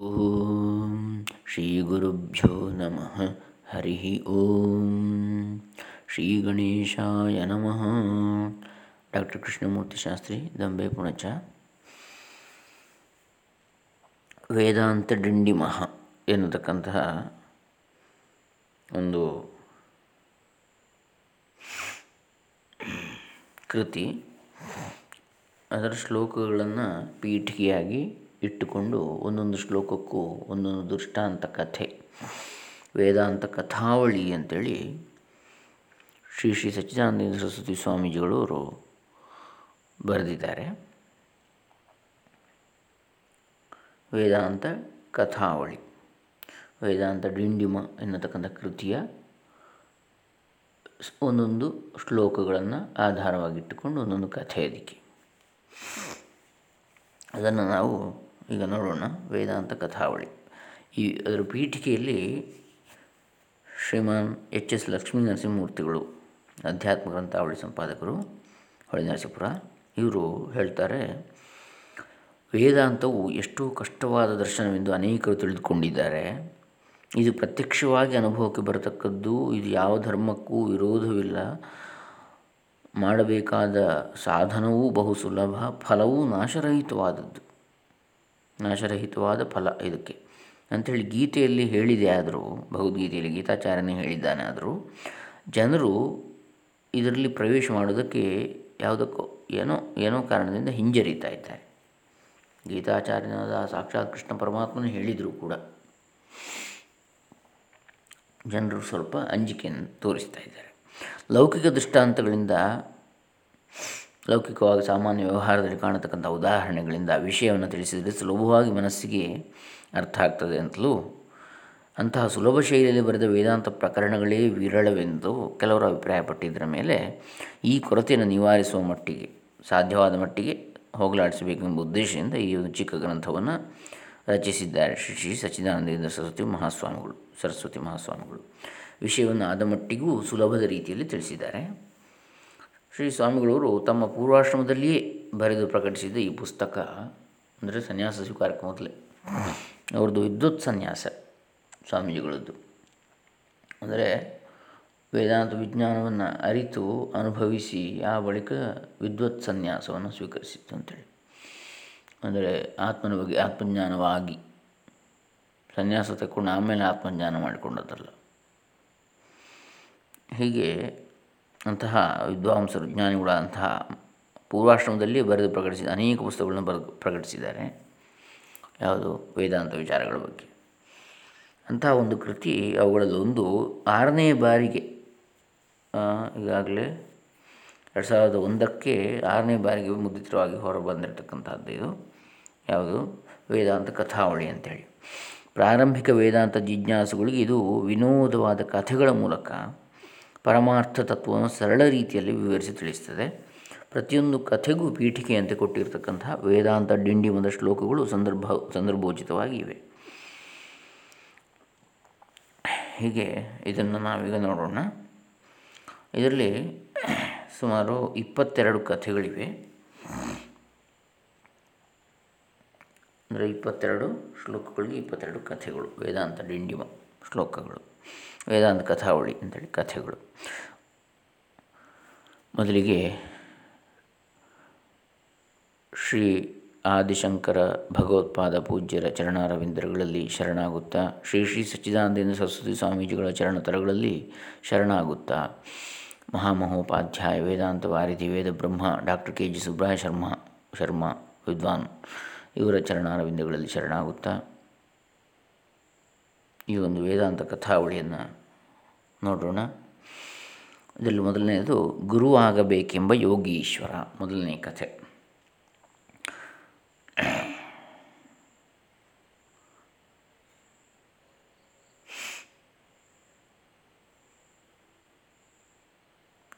ಓಂ ಶ್ರೀ ಗುರುಭ್ಯೋ ನಮಃ ಹರಿ ಓಂ ಶ್ರೀ ಗಣೇಶಾಯ ನಮಃ ಡಾಕ್ಟರ್ ಕೃಷ್ಣಮೂರ್ತಿ ಶಾಸ್ತ್ರಿ ದಂಬೆ ಪುಣಚ ವೇದಾಂತ ಡಿಂಡಿಮಹ ಎನ್ನತಕ್ಕಂತಹ ಒಂದು ಕೃತಿ. ಅದರ ಶ್ಲೋಕಗಳನ್ನು ಪೀಠಿಕೆಯಾಗಿ ಇಟ್ಟುಕೊಂಡು ಒಂದೊಂದು ಶ್ಲೋಕಕ್ಕೂ ಒಂದೊಂದು ದೃಷ್ಟಾಂತ ಕಥೆ, ವೇದಾಂತ ಕಥಾವಳಿ ಅಂತೇಳಿ ಶ್ರೀ ಶ್ರೀ ಸಚ್ಚಿದಾನಂದ ಸರಸ್ವತಿ ಸ್ವಾಮೀಜಿಗಳು ಅವರು ಬರೆದಿದ್ದಾರೆ. ವೇದಾಂತ ಕಥಾವಳಿ, ವೇದಾಂತ ಡಿಂಡಿಮ ಎನ್ನತಕ್ಕಂಥ ಕೃತಿಯ ಒಂದೊಂದು ಶ್ಲೋಕಗಳನ್ನು ಆಧಾರವಾಗಿಟ್ಟುಕೊಂಡು ಒಂದೊಂದು ಕಥೆ ಅದಕ್ಕೆ ಅದನ್ನು ನಾವು ಈಗ ನೋಡೋಣ ವೇದಾಂತ ಕಥಾವಳಿ. ಈ ಅದರ ಪೀಠಿಕೆಯಲ್ಲಿ ಶ್ರೀಮಾನ್ ಎಚ್ ಎಸ್ ಲಕ್ಷ್ಮೀ ನರಸಿಂಹಮೂರ್ತಿಗಳು, ಅಧ್ಯಾತ್ಮ ಗ್ರಂಥಾವಳಿ ಸಂಪಾದಕರು ಹೊಳೆ ನರಸೀಪುರ ಇವರು ಹೇಳ್ತಾರೆ, ವೇದಾಂತವು ಎಷ್ಟು ಕಷ್ಟವಾದ ದರ್ಶನವೆಂದು ಅನೇಕರು ತಿಳಿದುಕೊಂಡಿದ್ದಾರೆ. ಇದು ಪ್ರತ್ಯಕ್ಷವಾಗಿ ಅನುಭವಕ್ಕೆ ಬರತಕ್ಕದ್ದು, ಇದು ಯಾವ ಧರ್ಮಕ್ಕೂ ವಿರೋಧವಿಲ್ಲ. ಮಾಡಬೇಕಾದ ಸಾಧನವೂ ಬಹು ಸುಲಭ ಫಲವೂ ನಾಶರಹಿತವಾದದ್ದು. ನಾಶರಹಿತವಾದ ಫಲ ಇದಕ್ಕೆ. ಅಂಥೇಳಿ ಗೀತೆಯಲ್ಲಿ ಹೇಳಿದೆ ಆದರೂ, ಭಗವದ್ಗೀತೆಯಲ್ಲಿ ಗೀತಾಚಾರ್ಯನೇ ಹೇಳಿದ್ದಾನೆ ಆದರೂ, ಜನರು ಇದರಲ್ಲಿ ಪ್ರವೇಶ ಮಾಡೋದಕ್ಕೆ ಯಾವುದಕ್ಕೋ ಏನೋ ಏನೋ ಕಾರಣದಿಂದ ಹಿಂಜರಿತಾ ಇದ್ದಾರೆ. ಗೀತಾಚಾರ್ಯನಾದ ಸಾಕ್ಷಾತ್ ಕೃಷ್ಣ ಪರಮಾತ್ಮನೇ ಹೇಳಿದರೂ ಕೂಡ. ಜನರು ಸ್ವಲ್ಪ ಅಂಜಿಕೆಯನ್ನು ತೋರಿಸ್ತಾ ಇದ್ದಾರೆ. ಲೌಕಿಕ ದೃಷ್ಟಾಂತಗಳಿಂದ ಲೌಕಿಕವಾಗಿ ಸಾಮಾನ್ಯ ವ್ಯವಹಾರದಲ್ಲಿ ಕಾಣತಕ್ಕಂಥ ಉದಾಹರಣೆಗಳಿಂದ ವಿಷಯವನ್ನು ತಿಳಿಸಿದರೆ ಸುಲಭವಾಗಿ ಮನಸ್ಸಿಗೆ ಅರ್ಥ ಆಗ್ತದೆ ಅಂತಲೂ ಅಂತಹ ಸುಲಭ ಶೈಲಿಯಲ್ಲಿ ಬರೆದ ವೇದಾಂತ ಪ್ರಕರಣಗಳೇ ವಿರಳವೆಂದು ಕೆಲವರು ಅಭಿಪ್ರಾಯಪಟ್ಟಿದ್ದರ ಮೇಲೆ ಈ ಕೊರತೆಯನ್ನು ನಿವಾರಿಸುವ ಮಟ್ಟಿಗೆ, ಸಾಧ್ಯವಾದ ಮಟ್ಟಿಗೆ ಹೋಗಲಾಡಿಸಬೇಕೆಂಬ ಉದ್ದೇಶದಿಂದ ಈ ಒಂದು ಚಿಕ್ಕ ಗ್ರಂಥವನ್ನು ರಚಿಸಿದ್ದಾರೆ ಶ್ರೀ ಶ್ರೀ ಸಚ್ಚಿದಾನಂದೇಂದ್ರ ಸರಸ್ವತಿ ಮಹಾಸ್ವಾಮಿಗಳು ಸರಸ್ವತಿ ಮಹಾಸ್ವಾಮಿಗಳು. ವಿಷಯವನ್ನು ಆದ ಮಟ್ಟಿಗೂ ಸುಲಭದ ರೀತಿಯಲ್ಲಿ ತಿಳಿಸಿದ್ದಾರೆ. ಶ್ರೀ ಸ್ವಾಮಿಗಳವರು ತಮ್ಮ ಪೂರ್ವಾಶ್ರಮದಲ್ಲಿಯೇ ಬರೆದು ಪ್ರಕಟಿಸಿದ ಈ ಪುಸ್ತಕ ಅಂದರೆ ಸನ್ಯಾಸ ಸ್ವೀಕಾರಕ್ಕೆ ಮೊದಲೇ. ಅವ್ರದ್ದು ವಿದ್ಯುತ್ ಸನ್ಯಾಸ ಸ್ವಾಮೀಜಿಗಳದ್ದು. ಅಂದರೆ ವೇದಾಂತ ವಿಜ್ಞಾನವನ್ನು ಅರಿತು ಅನುಭವಿಸಿ ಆ ಬಳಿಕ ವಿದ್ವತ್ ಸನ್ಯಾಸವನ್ನು ಸ್ವೀಕರಿಸಿತ್ತು ಅಂತೇಳಿ ಅಂದರೆ ಆತ್ಮನ ಬಗ್ಗೆ ಆತ್ಮಜ್ಞಾನವಾಗಿ ಸನ್ಯಾಸ ತಕ್ಕೊಂಡು ಆಮೇಲೆ ಆತ್ಮಜ್ಞಾನ ಮಾಡಿಕೊಂಡದಲ್ಲ ಹೀಗೆ ಅಂತಹ ವಿದ್ವಾಂಸರು ಜ್ಞಾನಿಗಳಂತಹ ಪೂರ್ವಾಶ್ರಮದಲ್ಲಿ ಬರೆದು ಪ್ರಕಟಿಸಿದ ಅನೇಕ ಪುಸ್ತಕಗಳನ್ನು ಬರೆದು ಪ್ರಕಟಿಸಿದ್ದಾರೆ. ಯಾವುದು? ವೇದಾಂತ ವಿಚಾರಗಳ ಬಗ್ಗೆ. ಅಂತಹ ಒಂದು ಕೃತಿ ಅವುಗಳಲ್ಲಿ ಒಂದು. ಆರನೇ ಬಾರಿಗೆ ಈಗಾಗಲೇ ಎರಡು ಸಾವಿರದ ಒಂದಕ್ಕೆ ಆರನೇ ಬಾರಿಗೆ ಮುದ್ರಿತವಾಗಿ ಹೊರಬಂದಿರತಕ್ಕಂಥದ್ದು ಇದು. ಯಾವುದು? ವೇದಾಂತ ಕಥಾವಳಿ ಅಂತೇಳಿ. ಪ್ರಾರಂಭಿಕ ವೇದಾಂತ ಜಿಜ್ಞಾಸುಗಳಿಗೆ ಇದು ವಿನೋದವಾದ ಕಥೆಗಳ ಮೂಲಕ ಪರಮಾರ್ಥ ತತ್ವವನ್ನು ಸರಳ ರೀತಿಯಲ್ಲಿ ವಿವರಿಸಿ ತಿಳಿಸ್ತದೆ. ಪ್ರತಿಯೊಂದು ಕಥೆಗೂ ಪೀಠಿಕೆಯಂತೆ ಕೊಟ್ಟಿರತಕ್ಕಂತಹ ವೇದಾಂತ ಡಿಂಡಿಮದ ಶ್ಲೋಕಗಳು ಸಂದರ್ಭ, ಸಂದರ್ಭೋಚಿತವಾಗಿವೆ. ಹೀಗೆ ಇದನ್ನು ನಾವೀಗ ನೋಡೋಣ. ಇದರಲ್ಲಿ ಸುಮಾರು ಇಪ್ಪತ್ತೆರಡು ಕಥೆಗಳಿವೆ. ಅಂದರೆ ಇಪ್ಪತ್ತೆರಡು ಶ್ಲೋಕಗಳಿಗೆ ಇಪ್ಪತ್ತೆರಡು ಕಥೆಗಳು, ವೇದಾಂತ ಡಿಂಡಿಮ ಶ್ಲೋಕಗಳು. ವೇದಾಂತ ಕಥಾವಳಿ ಅಂತೇಳಿ ಕಥೆಗಳು. ಮೊದಲಿಗೆ ಶ್ರೀ ಆದಿಶಂಕರ ಭಗವತ್ಪಾದ ಪೂಜ್ಯರ ಚರಣಾರವಿಂದರುಗಳಲ್ಲಿ ಶರಣಾಗುತ್ತಾ, ಶ್ರೀ ಶ್ರೀ ಸಚ್ಚಿದಾನಂದೇಂದ್ರ ಸರಸ್ವತಿ ಸ್ವಾಮೀಜಿಗಳ ಚರಣತರಗಳಲ್ಲಿ ಶರಣಾಗುತ್ತಾ, ಮಹಾಮಹೋಪಾಧ್ಯಾಯ ವೇದಾಂತ ವಾರಿಧಿ ವೇದ ಬ್ರಹ್ಮ, doctor K G Subraha Sharma Sharma ವಿದ್ವಾನ್ ಇವರ ಚರಣಾರವಿಂದಗಳಲ್ಲಿ ಶರಣಾಗುತ್ತಾ ಈ ಒಂದು ವೇದಾಂತ ಕಥಾವಳಿಯನ್ನು ನೋಡೋಣ. ಇದರಲ್ಲಿ ಮೊದಲನೆಯದು ಗುರು ಆಗಬೇಕೆಂಬ ಯೋಗೀಶ್ವರ, ಮೊದಲನೇ ಕಥೆ.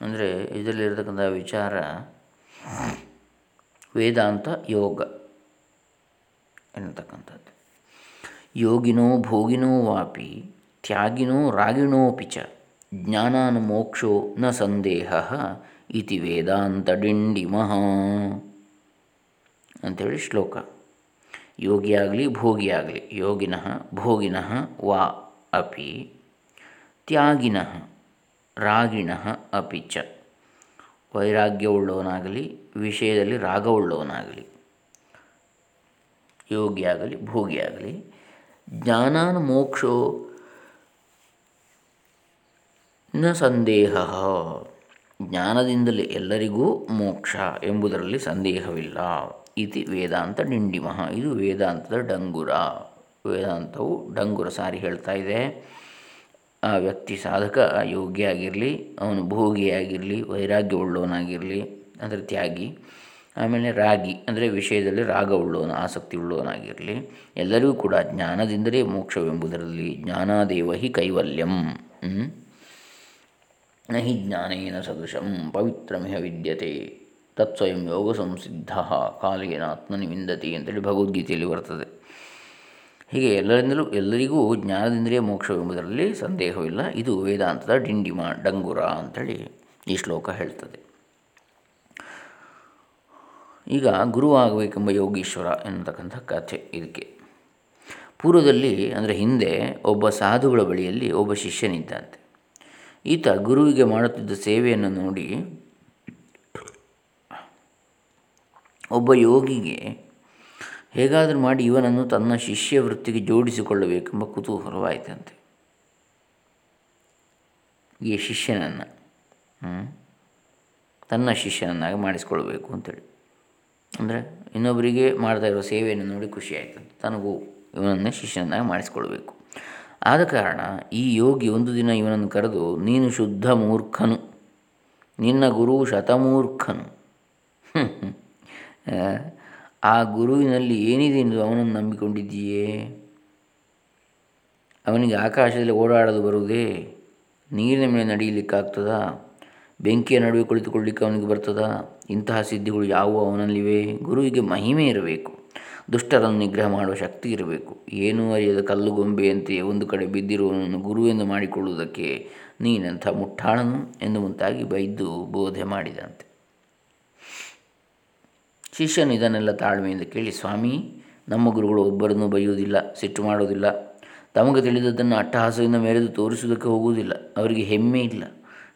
ಅಂದರೆ ಇದರಲ್ಲಿರತಕ್ಕಂಥ ವಿಚಾರ, ವೇದಾಂತ ಯೋಗ ಎನ್ನತಕ್ಕಂಥದ್ದು. ಯೋಗಿನೋ ಭೋಗಿನೋ ವಾಪಿ, ತ್ಯಾಗಿನೋ ರಾಗಿಣೋಪಿ ಚ ಜ್ಞಾನಾನುಮೋಕ್ಷೋ ನ ಸಂದೇಹ ಇತಿ ವೇದಾಂತ ಡಿಂಡಿಮಃ. ಅಂಥೇಳಿ ಶ್ಲೋಕ. ಯೋಗಿಯಾಗಲಿ ಭೋಗಿಯಾಗಲಿ, ಯೋಗಿನಃ ಭೋಗಿನಃ ವಾ ಅಪಿ, ತ್ಯಾಗಿನಃ ರಾಗಿಣಃ ಅಪಿ ಚ. ವೈರಾಗ್ಯವುಳ್ಳವನಾಗಲಿ ವಿಷಯದಲ್ಲಿ ರಾಗವುಳ್ಳವನಾಗಲಿ ಯೋಗಿಯಾಗಲಿ ಭೋಗಿಯಾಗಲಿ ಜ್ಞಾನಾನ ಮೋಕ್ಷೋ ನ ಸಂದೇಹ. ಜ್ಞಾನದಿಂದಲೇ ಎಲ್ಲರಿಗೂ ಮೋಕ್ಷ ಎಂಬುದರಲ್ಲಿ ಸಂದೇಹವಿಲ್ಲ. ಇತಿ ವೇದಾಂತ ಡಿಂಡಿಮಃ. ಇದು ವೇದಾಂತದ ಡಂಗುರ. ವೇದಾಂತವು ಡಂಗುರ ಸಾರಿ ಹೇಳ್ತಾ ಇದೆ. ಆ ವ್ಯಕ್ತಿ ಸಾಧಕ ಯೋಗ್ಯ ಆಗಿರಲಿ ಅವನು ಭೋಗಿಯಾಗಿರಲಿ, ವೈರಾಗ್ಯವುಳ್ಳವನಾಗಿರಲಿ, ಅಂದರೆ ತ್ಯಾಗಿ. ಆಮೇಲೆ ರಾಗಿ, ಅಂದರೆ ವಿಷಯದಲ್ಲಿ ರಾಗ ಉಳ್ಳವನು ಆಸಕ್ತಿ ಉಳ್ಳವನಾಗಿರಲಿ ಎಲ್ಲರಿಗೂ ಕೂಡ ಜ್ಞಾನದಿಂದಲೇ ಮೋಕ್ಷವೆಂಬುದರಲ್ಲಿ ಜ್ಞಾನಾದೇವ ಹಿ ಕೈವಲ್ಯಂ. ನ ಹಿ ಜ್ಞಾನೇನ ಸದೃಶಂ ಪವಿತ್ರಮಿಹ ವಿದ್ಯತೆ. ತತ್ಸ್ವಯಂ ಯೋಗ ಸಂಸಿದ್ಧ ಕಾಲೇನ ಆತ್ಮನಿವಿಂದತಿ ಅಂತೇಳಿ ಭಗವದ್ಗೀತೆಯಲ್ಲಿ ಬರ್ತದೆ. ಹೀಗೆ ಎಲ್ಲರಿಂದಲೂ, ಎಲ್ಲರಿಗೂ ಜ್ಞಾನದಿಂದಲೇ ಮೋಕ್ಷವೆಂಬುದರಲ್ಲಿ ಸಂದೇಹವಿಲ್ಲ. ಇದು ವೇದಾಂತದ ಡಿಂಡಿಮ ಡಂಗುರ ಅಂಥೇಳಿ ಈ ಶ್ಲೋಕ ಹೇಳ್ತದೆ. ಈಗ ಗುರುವಾಗಬೇಕೆಂಬ ಯೋಗೀಶ್ವರ ಎನ್ನತಕ್ಕಂಥ ಕಥೆ ಇದಕ್ಕೆ. ಪೂರ್ವದಲ್ಲಿ ಅಂದರೆ ಹಿಂದೆ ಒಬ್ಬ ಸಾಧುಗಳ ಬಳಿಯಲ್ಲಿ ಒಬ್ಬ ಶಿಷ್ಯನಿದ್ದಂತೆ. ಈತ ಗುರುವಿಗೆ ಮಾಡುತ್ತಿದ್ದ ಸೇವೆಯನ್ನು ನೋಡಿ ಒಬ್ಬ ಯೋಗಿಗೆ ಹೇಗಾದರೂ ಮಾಡಿ ಇವನನ್ನು ತನ್ನ ಶಿಷ್ಯ ವೃತ್ತಿಗೆ ಜೋಡಿಸಿಕೊಳ್ಳಬೇಕೆಂಬ ಕುತೂಹಲವಾಯಿತಂತೆ. ಈ ಶಿಷ್ಯನನ್ನು ತನ್ನ ಶಿಷ್ಯನನ್ನಾಗಿ ಮಾಡಿಸಿಕೊಳ್ಬೇಕು ಅಂತೇಳಿ. ಅಂದರೆ ಇನ್ನೊಬ್ಬರಿಗೆ ಮಾಡ್ತಾ ಇರೋ ಸೇವೆಯನ್ನು ನೋಡಿ ಖುಷಿ ಆಯಿತು ತನಗೂ ಇವನನ್ನು ಶಿಷ್ಯನನ್ನಾಗಿ ಮಾಡಿಸ್ಕೊಳ್ಬೇಕು. ಆದ ಕಾರಣ ಈ ಯೋಗಿ ಒಂದು ದಿನ ಇವನನ್ನು ಕರೆದು, ನೀನು ಶುದ್ಧ ಮೂರ್ಖನು. ನಿನ್ನ ಗುರು ಶತಮೂರ್ಖನು. ಆ ಗುರುವಿನಲ್ಲಿ ಏನಿದೆ ಎಂದು ಅವನನ್ನು ನಂಬಿಕೊಂಡಿದ್ದೀಯೇ? ಅವನಿಗೆ ಆಕಾಶದಲ್ಲಿ ಓಡಾಡಲು ಬರುವುದೇ ನೀರಿನ ಮೇಲೆ ನಡೆಯಲಿಕ್ಕಾಗ್ತದಾ? ಬೆಂಕಿಯ ನಡುವೆ ಕುಳಿತುಕೊಳ್ಳಿಕ್ಕೆ ಅವನಿಗೆ ಬರ್ತದ? ಇಂತಹ ಸಿದ್ಧಿಗಳು ಯಾವುವು? ಅವನಲ್ಲಿವೆ. ಗುರುವಿಗೆ ಮಹಿಮೆ ಇರಬೇಕು. ದುಷ್ಟರನ್ನು ನಿಗ್ರಹ ಮಾಡುವ ಶಕ್ತಿ ಇರಬೇಕು. ಏನೂ ಅರಿಯದ ಕಲ್ಲುಗೊಂಬೆಯಂತೆ ಒಂದು ಕಡೆ ಬಿದ್ದಿರುವವನನ್ನು ಗುರುವೆಂದು ಮಾಡಿಕೊಳ್ಳುವುದಕ್ಕೆ ನೀನಂಥ ಮುಟ್ಟಾಳನು ಎಂದು ಮುಂತಾಗಿ ಬೈದು ಬೋಧೆ ಮಾಡಿದಂತೆ. ಶಿಷ್ಯನು ಇದನ್ನೆಲ್ಲ ತಾಳ್ಮೆಯಿಂದ ಕೇಳಿ, ಸ್ವಾಮಿ, ನಮ್ಮ ಗುರುಗಳು ಒಬ್ಬರನ್ನು ಬೈಯುವುದಿಲ್ಲ, ಸಿಟ್ಟು ಮಾಡುವುದಿಲ್ಲ. ತಮಗೆ ತಿಳಿದದ್ದನ್ನು ಅಟ್ಟಹಾಸದಿಂದ ಮೆರೆದು ತೋರಿಸುವುದಕ್ಕೆ ಹೋಗುವುದಿಲ್ಲ. ಅವರಿಗೆ ಹೆಮ್ಮೆ ಇಲ್ಲ.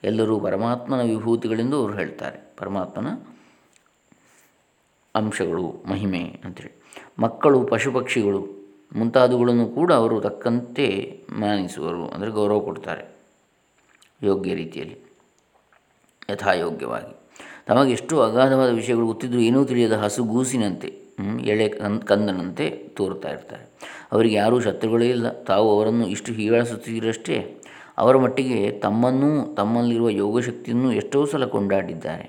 ಎಲ್ಲರೂ ಪರಮಾತ್ಮನ ವಿಭೂತಿಗಳೆಂದು ಅವರು ಹೇಳ್ತಾರೆ. ಪರಮಾತ್ಮನ ಅಂಶಗಳು, ಮಹಿಮೆ ಅಂತೇಳಿ ಮಕ್ಕಳು ಪಶು ಪಕ್ಷಿಗಳು ಮುಂತಾದವುಗಳನ್ನು ಕೂಡ ಅವರು ತಕ್ಕಂತೆ ಮಾನಿಸುವರು, ಅಂದರೆ ಗೌರವ ಕೊಡ್ತಾರೆ ಯೋಗ್ಯ ರೀತಿಯಲ್ಲಿ, ಯಥಾಯೋಗ್ಯವಾಗಿ. ತಮಗೆ ಎಷ್ಟು ಅಗಾಧವಾದ ವಿಷಯಗಳು ಗೊತ್ತಿದ್ದರೂ ಏನೂ ತಿಳಿಯದ ಹಸುಗೂಸಿನಂತೆ ಎಳೆ ಕಂದನಂತೆ ತೋರ್ತಾ ಇರ್ತಾರೆ. ಅವರಿಗೆ ಯಾರೂ ಶತ್ರುಗಳೇ ಇಲ್ಲ, ತಾವು ಅವರನ್ನು ಇಷ್ಟು ಹೀಯಾಳಿಸುತ್ತಿದ್ದರಷ್ಟೇ ಅವರ ಮಟ್ಟಿಗೆ ತಮ್ಮನ್ನೂ ತಮ್ಮಲ್ಲಿರುವ ಯೋಗಶಕ್ತಿಯನ್ನು ಎಷ್ಟೋ ಸಲ ಕೊಂಡಾಡಿದ್ದಾರೆ.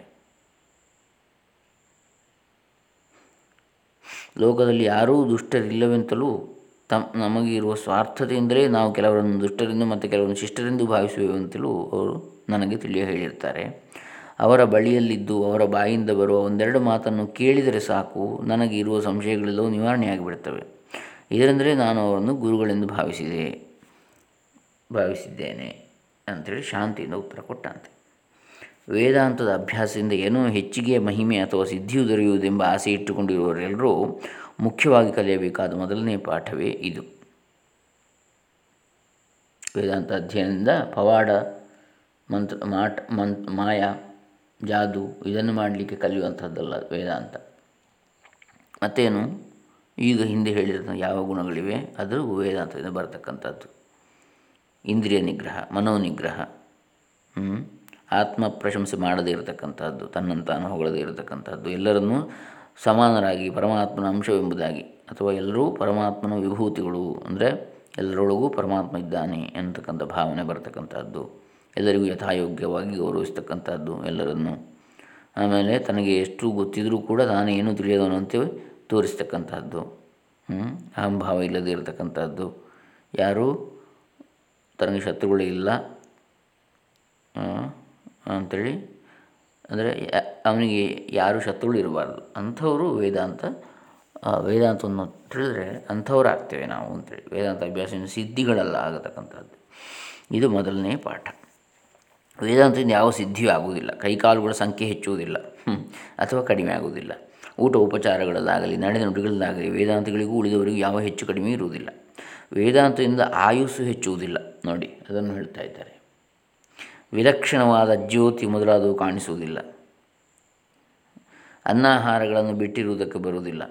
ಲೋಕದಲ್ಲಿ ಯಾರೂ ದುಷ್ಟರಿಲ್ಲವೆಂತಲೂ ತಮ್ ನಮಗೆ ಇರುವ ಸ್ವಾರ್ಥತೆಯಿಂದಲೇ ನಾವು ಕೆಲವರನ್ನು ದುಷ್ಟರೆಂದು ಮತ್ತು ಕೆಲವರನ್ನು ಶಿಷ್ಟರೆಂದು ಭಾವಿಸುವಂತಲೂ ಅವರು ನನಗೆ ತಿಳಿಯ ಹೇಳಿರ್ತಾರೆ ಅವರ ಬಳಿಯಲ್ಲಿದ್ದು, ಅವರ ಬಾಯಿಂದ ಬರುವ ಒಂದೆರಡು ಮಾತನ್ನು ಕೇಳಿದರೆ ಸಾಕು ನನಗೆ ಇರುವ ಸಂಶಯಗಳೆಲ್ಲವೂ ನಿವಾರಣೆಯಾಗಿಬಿಡ್ತವೆ ಇದರಿಂದಲೇ ನಾನು ಅವರನ್ನು ಗುರುಗಳೆಂದು ಭಾವಿಸಿದೆ. ಭಾವಿಸಿದ್ದೇನೆ ಅಂಥೇಳಿ ಶಾಂತಿಯಿಂದ ಉತ್ತರ ಕೊಟ್ಟಂತೆ. ವೇದಾಂತದ ಅಭ್ಯಾಸದಿಂದ ಏನೋ ಹೆಚ್ಚಿಗೆ ಮಹಿಮೆ ಅಥವಾ ಸಿದ್ಧಿಯು ದೊರೆಯುವುದೆಂಬ ಆಸೆ ಇಟ್ಟುಕೊಂಡಿರುವವರೆಲ್ಲರೂ ಮುಖ್ಯವಾಗಿ ಕಲಿಯಬೇಕಾದ ಮೊದಲನೇ ಪಾಠವೇ ಇದು. ವೇದಾಂತ ಅಧ್ಯಯನದಿಂದ ಪವಾಡ, ಮಂತ್ರ, ಮಾಟ, ಮಂತ್, ಮಾಯ, ಜಾದು ಇದನ್ನು ಮಾಡಲಿಕ್ಕೆ ಕಲಿಯುವಂಥದ್ದಲ್ಲ ವೇದಾಂತ. ಮತ್ತೇನು? ಈಗ ಹಿಂದೆ ಹೇಳಿದ ಯಾವ ಗುಣಗಳಿವೆ? ಅದು ವೇದಾಂತದಿಂದ ಬರತಕ್ಕಂಥದ್ದು. ಇಂದ್ರಿಯ ನಿಗ್ರಹ, ಮನೋನಿಗ್ರಹ ಆತ್ಮ ಪ್ರಶಂಸೆ ಮಾಡದೇ ಇರತಕ್ಕಂಥದ್ದು ತನ್ನಂತಾನು ಹೊಗಳದೇ ಇರತಕ್ಕಂಥದ್ದು ಎಲ್ಲರನ್ನೂ ಸಮಾನರಾಗಿ ಪರಮಾತ್ಮನ ಅಂಶವೆಂಬುದಾಗಿ ಅಥವಾ ಎಲ್ಲರೂ ಪರಮಾತ್ಮನ ವಿಭೂತಿಗಳು, ಅಂದರೆ ಎಲ್ಲರೊಳಗೂ ಪರಮಾತ್ಮ ಇದ್ದಾನೆ ಎನ್ನತಕ್ಕಂಥ ಭಾವನೆ ಬರತಕ್ಕಂಥದ್ದು ಎಲ್ಲರಿಗೂ ಯಥಾಯೋಗ್ಯವಾಗಿ ಗೌರವಿಸ್ತಕ್ಕಂಥದ್ದು ಎಲ್ಲರನ್ನು. ಆಮೇಲೆ ತನಗೆ ಎಷ್ಟು ಗೊತ್ತಿದ್ರೂ ಕೂಡ ನಾನು ಏನು ಅಂತೇವೆ ತೋರಿಸ್ತಕ್ಕಂಥದ್ದು ಅಹಂಭಾವ ಇಲ್ಲದೇ ಇರತಕ್ಕಂಥದ್ದು ಯಾರು? ತನಗೆ ಶತ್ರುಗಳು ಇಲ್ಲ. ಅಂಥೇಳಿ ಅಂದರೆ ಅವನಿಗೆ ಯಾರು ಶತ್ರುಗಳು ಇರಬಾರ್ದು. ಅಂಥವರು ವೇದಾಂತ ವೇದಾಂತವನ್ನು ತಿಳಿದ್ರೆ ಅಂಥವ್ರು ಆಗ್ತೇವೆ ನಾವು ಅಂತೇಳಿ. ವೇದಾಂತ ಅಭ್ಯಾಸ ಸಿದ್ಧಿಗಳೆಲ್ಲ ಆಗತಕ್ಕಂಥದ್ದು. ಇದು ಮೊದಲನೇ ಪಾಠ. ವೇದಾಂತದಿಂದ ಯಾವ ಸಿದ್ಧಿಯೂ ಆಗುವುದಿಲ್ಲ. ಕೈಕಾಲುಗಳ ಸಂಖ್ಯೆ ಹೆಚ್ಚುವುದಿಲ್ಲ. ಅಥವಾ ಕಡಿಮೆ ಆಗುವುದಿಲ್ಲ. ಊಟ ಉಪಚಾರಗಳಲ್ಲಾಗಲಿ, ನಡೆದ ನುಡಿಗಳಲ್ಲಾಗಲಿ, ವೇದಾಂತಗಳಿಗೂ ಉಳಿದವರಿಗೂ ಯಾವ ಹೆಚ್ಚು ಕಡಿಮೆ ಇರುವುದಿಲ್ಲ. ವೇದಾಂತದಿಂದ ಆಯುಸ್ಸು ಹೆಚ್ಚುವುದಿಲ್ಲ. ನೋಡಿ, ಅದನ್ನು ಹೇಳ್ತಾ ಇದ್ದಾರೆ. ವಿಲಕ್ಷಣವಾದ ಜ್ಯೋತಿ ಮೊದಲಾದವು ಕಾಣಿಸುವುದಿಲ್ಲ. ಅನ್ನಾಹಾರಗಳನ್ನು ಬಿಟ್ಟಿರುವುದಕ್ಕೆ ಬರುವುದಿಲ್ಲ.